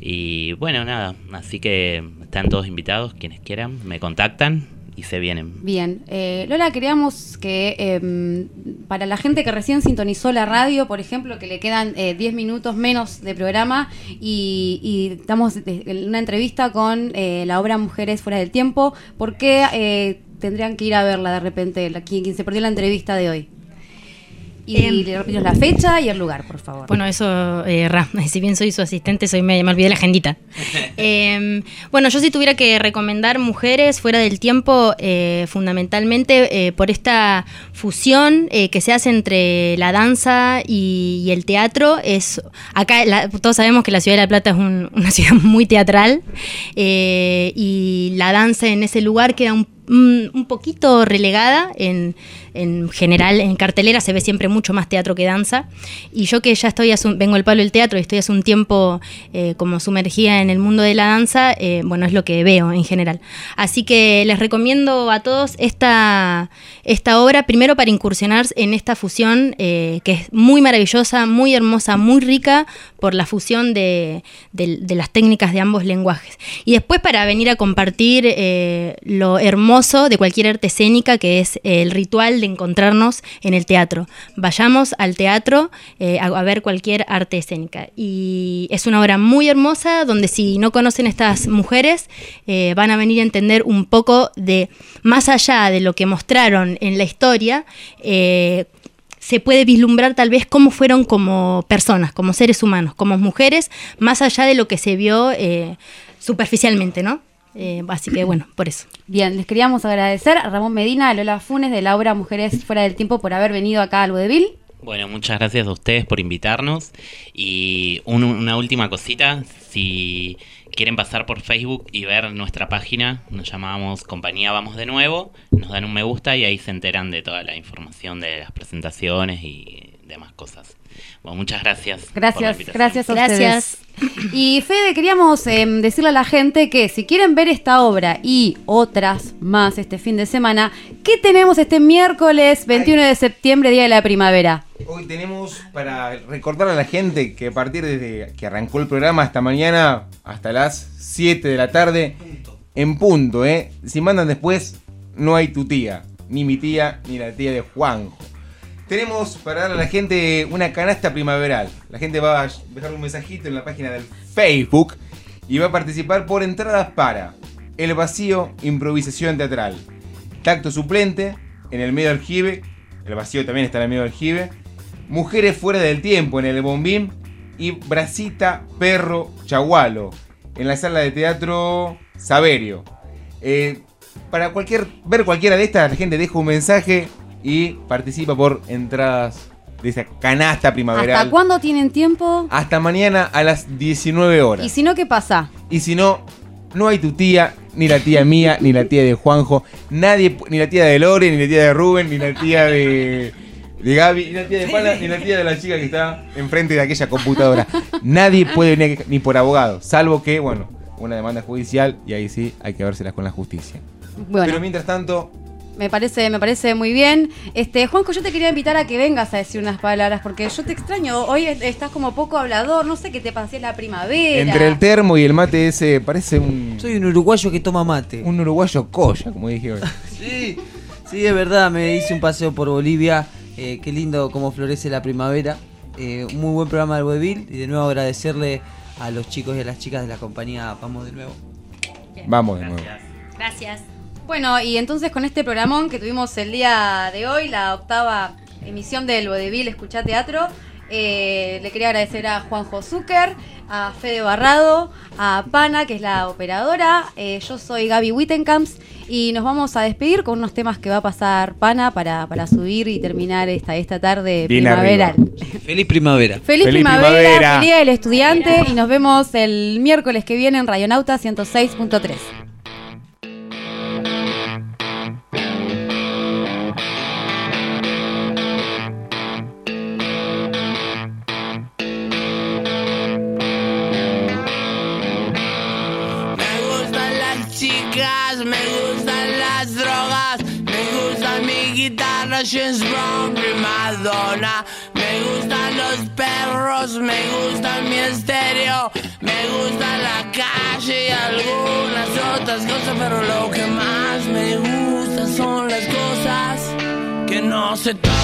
Y bueno, nada, así que están todos invitados, quienes quieran, me contactan y se vienen. Bien, eh, Lola, queríamos que eh, para la gente que recién sintonizó la radio, por ejemplo, que le quedan eh, 10 minutos menos de programa y, y en una entrevista con eh, la obra Mujeres Fuera del Tiempo, ¿por qué eh, tendrían que ir a verla de repente, quien, quien se perdió la entrevista de hoy? Y Em. le repito la fecha y el lugar, por favor. Bueno, eso, eh, Ra, si bien soy su asistente, soy me, me olvidé la agendita. Eh, bueno, yo si tuviera que recomendar mujeres fuera del tiempo, eh, fundamentalmente eh, por esta fusión eh, que se hace entre la danza y, y el teatro, es acá la- todos sabemos que la ciudad de La Plata es un- una ciudad muy teatral eh, y la danza en ese lugar queda un un, un poquito relegada en, en general en cartelera se ve siempre mucho más teatro que danza. Y yo que ya estoy hace un- vengo al palo del teatro y estoy hace un tiempo eh, como sumergida en el mundo de la danza eh, bueno es lo que veo en general. Así que les recomiendo a todos esta esta obra primero para incursionar en esta fusión eh, que es muy maravillosa muy hermosa muy rica por la fusión de, de- de las técnicas de ambos lenguajes. Y después para venir a compartir eh, lo hermoso de cualquier arte escénica, que es el ritual de encontrarnos en el teatro. Vayamos al teatro eh, a, ver cualquier arte escénica. Y es una obra muy hermosa, donde si no conocen estas mujeres, eh, van a venir a entender un poco de, más allá de lo que mostraron en la historia, eh, se puede vislumbrar tal vez cómo fueron como personas, como seres humanos, como mujeres, más allá de lo que se vio superficialmente, ¿no? Eh, así que bueno, por eso. Bien, les queríamos agradecer a Ramón Medina, a Lola Funes de la obra Mujeres Fuera del Tiempo por haber venido acá al Vodevil. Bueno, muchas gracias a ustedes por invitarnos. Y un- una última cosita, si quieren pasar por Facebook y ver nuestra página, nos llamamos Compañía Vamos de Nuevo, nos dan un me gusta y ahí se enteran de toda la información de las presentaciones y demás. demás cosas. Bueno, muchas gracias. por la Gracias, gracias a Gracias. ustedes. Y Fede, queríamos em, decirle a la gente que si quieren ver esta obra y otras más este fin de semana, ¿qué tenemos este miércoles 21 de septiembre, Día de la Primavera? Hoy tenemos para recordar a la gente que a partir de que arrancó el programa hasta mañana, hasta las 7 de la tarde, en punto, ¿eh? Si mandan después, no hay tu tía, ni mi tía, ni la tía de Juanjo. Tenemos para darle a la gente una canasta primaveral. La gente va a dejar un mensajito en la página del Facebook y va a participar por entradas para El Vacío Improvisación Teatral. Tacto suplente en el medio del jibe. El vacío también está en el medio del jibe. Mujeres fuera del tiempo en el bombín. Y Brasita Perro Chagualo en la sala de teatro Saberio. Eh, para cualquier, ver cualquiera de estas, la gente deja un mensaje y participa por entradas de esa canasta primaveral. ¿Hasta cuándo tienen tiempo? Hasta mañana a las 19 horas. Y si no, ¿qué pasa? Y si no, no hay tu tía, ni la tía mía, ni la tía de Juanjo, nadie, ni la tía de Lore, ni la tía de Rubén, ni la tía de, de Gaby, ni la tía de Pana, ni la tía de la chica que está enfrente de aquella computadora. Nadie puede venir ni por abogado, salvo que, bueno, una demanda judicial y ahí sí hay que vérselas con la justicia. Bueno. Pero mientras tanto, Me parece, me parece muy bien. Este, Juanjo, yo te quería invitar a que vengas a decir unas palabras, porque yo te extraño. Hoy est- estás como poco hablador, no sé qué te pasé la primavera. entre el termo y el mate ese, parece un... Soy un uruguayo que toma mate. Un uruguayo colla, como dije hoy. Sí, sí, es verdad, me hice un paseo por Bolivia. eh, qué lindo cómo florece la primavera. Eh, un muy buen programa del Webbil. Y de nuevo agradecerle a los chicos y a las chicas de la compañía Vamos de nuevo. Vamos de nuevo. Gracias. Bueno, y entonces con este programón que tuvimos el día de hoy, la octava emisión del Vodevil Escuchá Teatro, eh, le quería agradecer a Juanjo Zucker, a Fede Barrado, a Pana, que es la operadora. eh, yo soy Gaby Wittenkamps y nos vamos a despedir con unos temas que va a pasar Pana para, para subir y terminar esta, esta tarde Bien primaveral. Feliz primavera. Feliz, primavera, feliz día del estudiante y nos vemos el miércoles que viene en Rayonauta 106.3. Madonna. Me gustan los perros, me gusta mi estéreo, me gusta la calle y algunas otras cosas, pero lo que más me gusta son las cosas que no se tocan.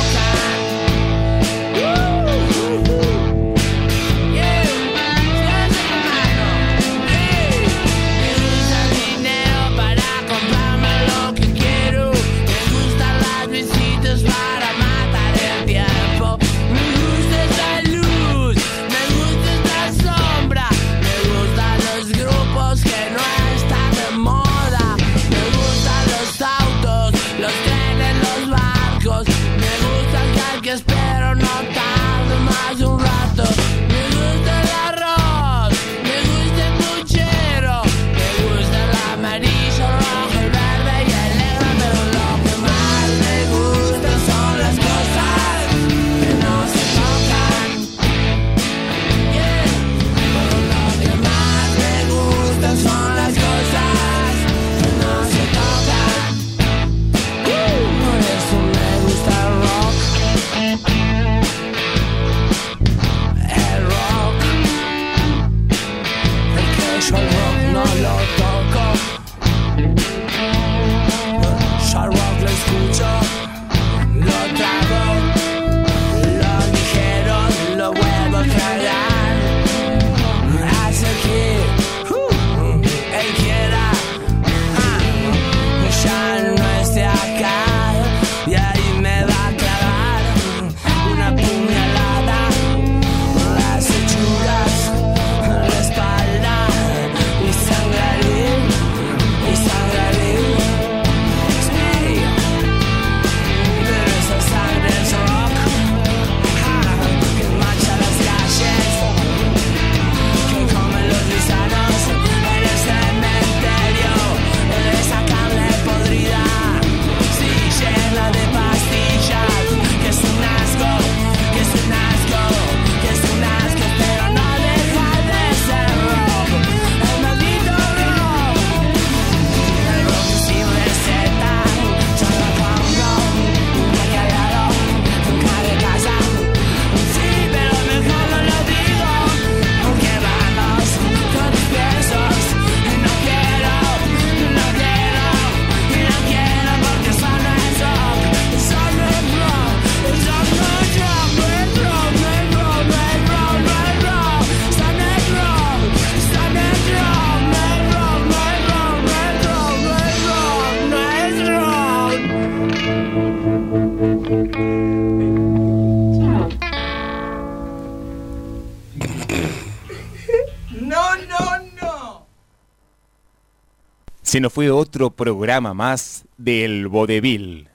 Se nos fue otro programa más del Vodevil,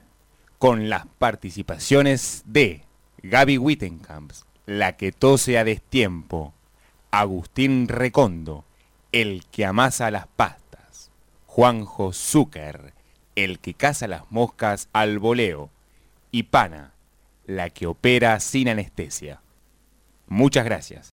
con las participaciones de Gaby Wittenkamp, la que tose a destiempo, Agustín Recondo, el que amasa las pastas, Juanjo Zucker, el que caza las moscas al voleo, y Pana, la que opera sin anestesia. Muchas gracias.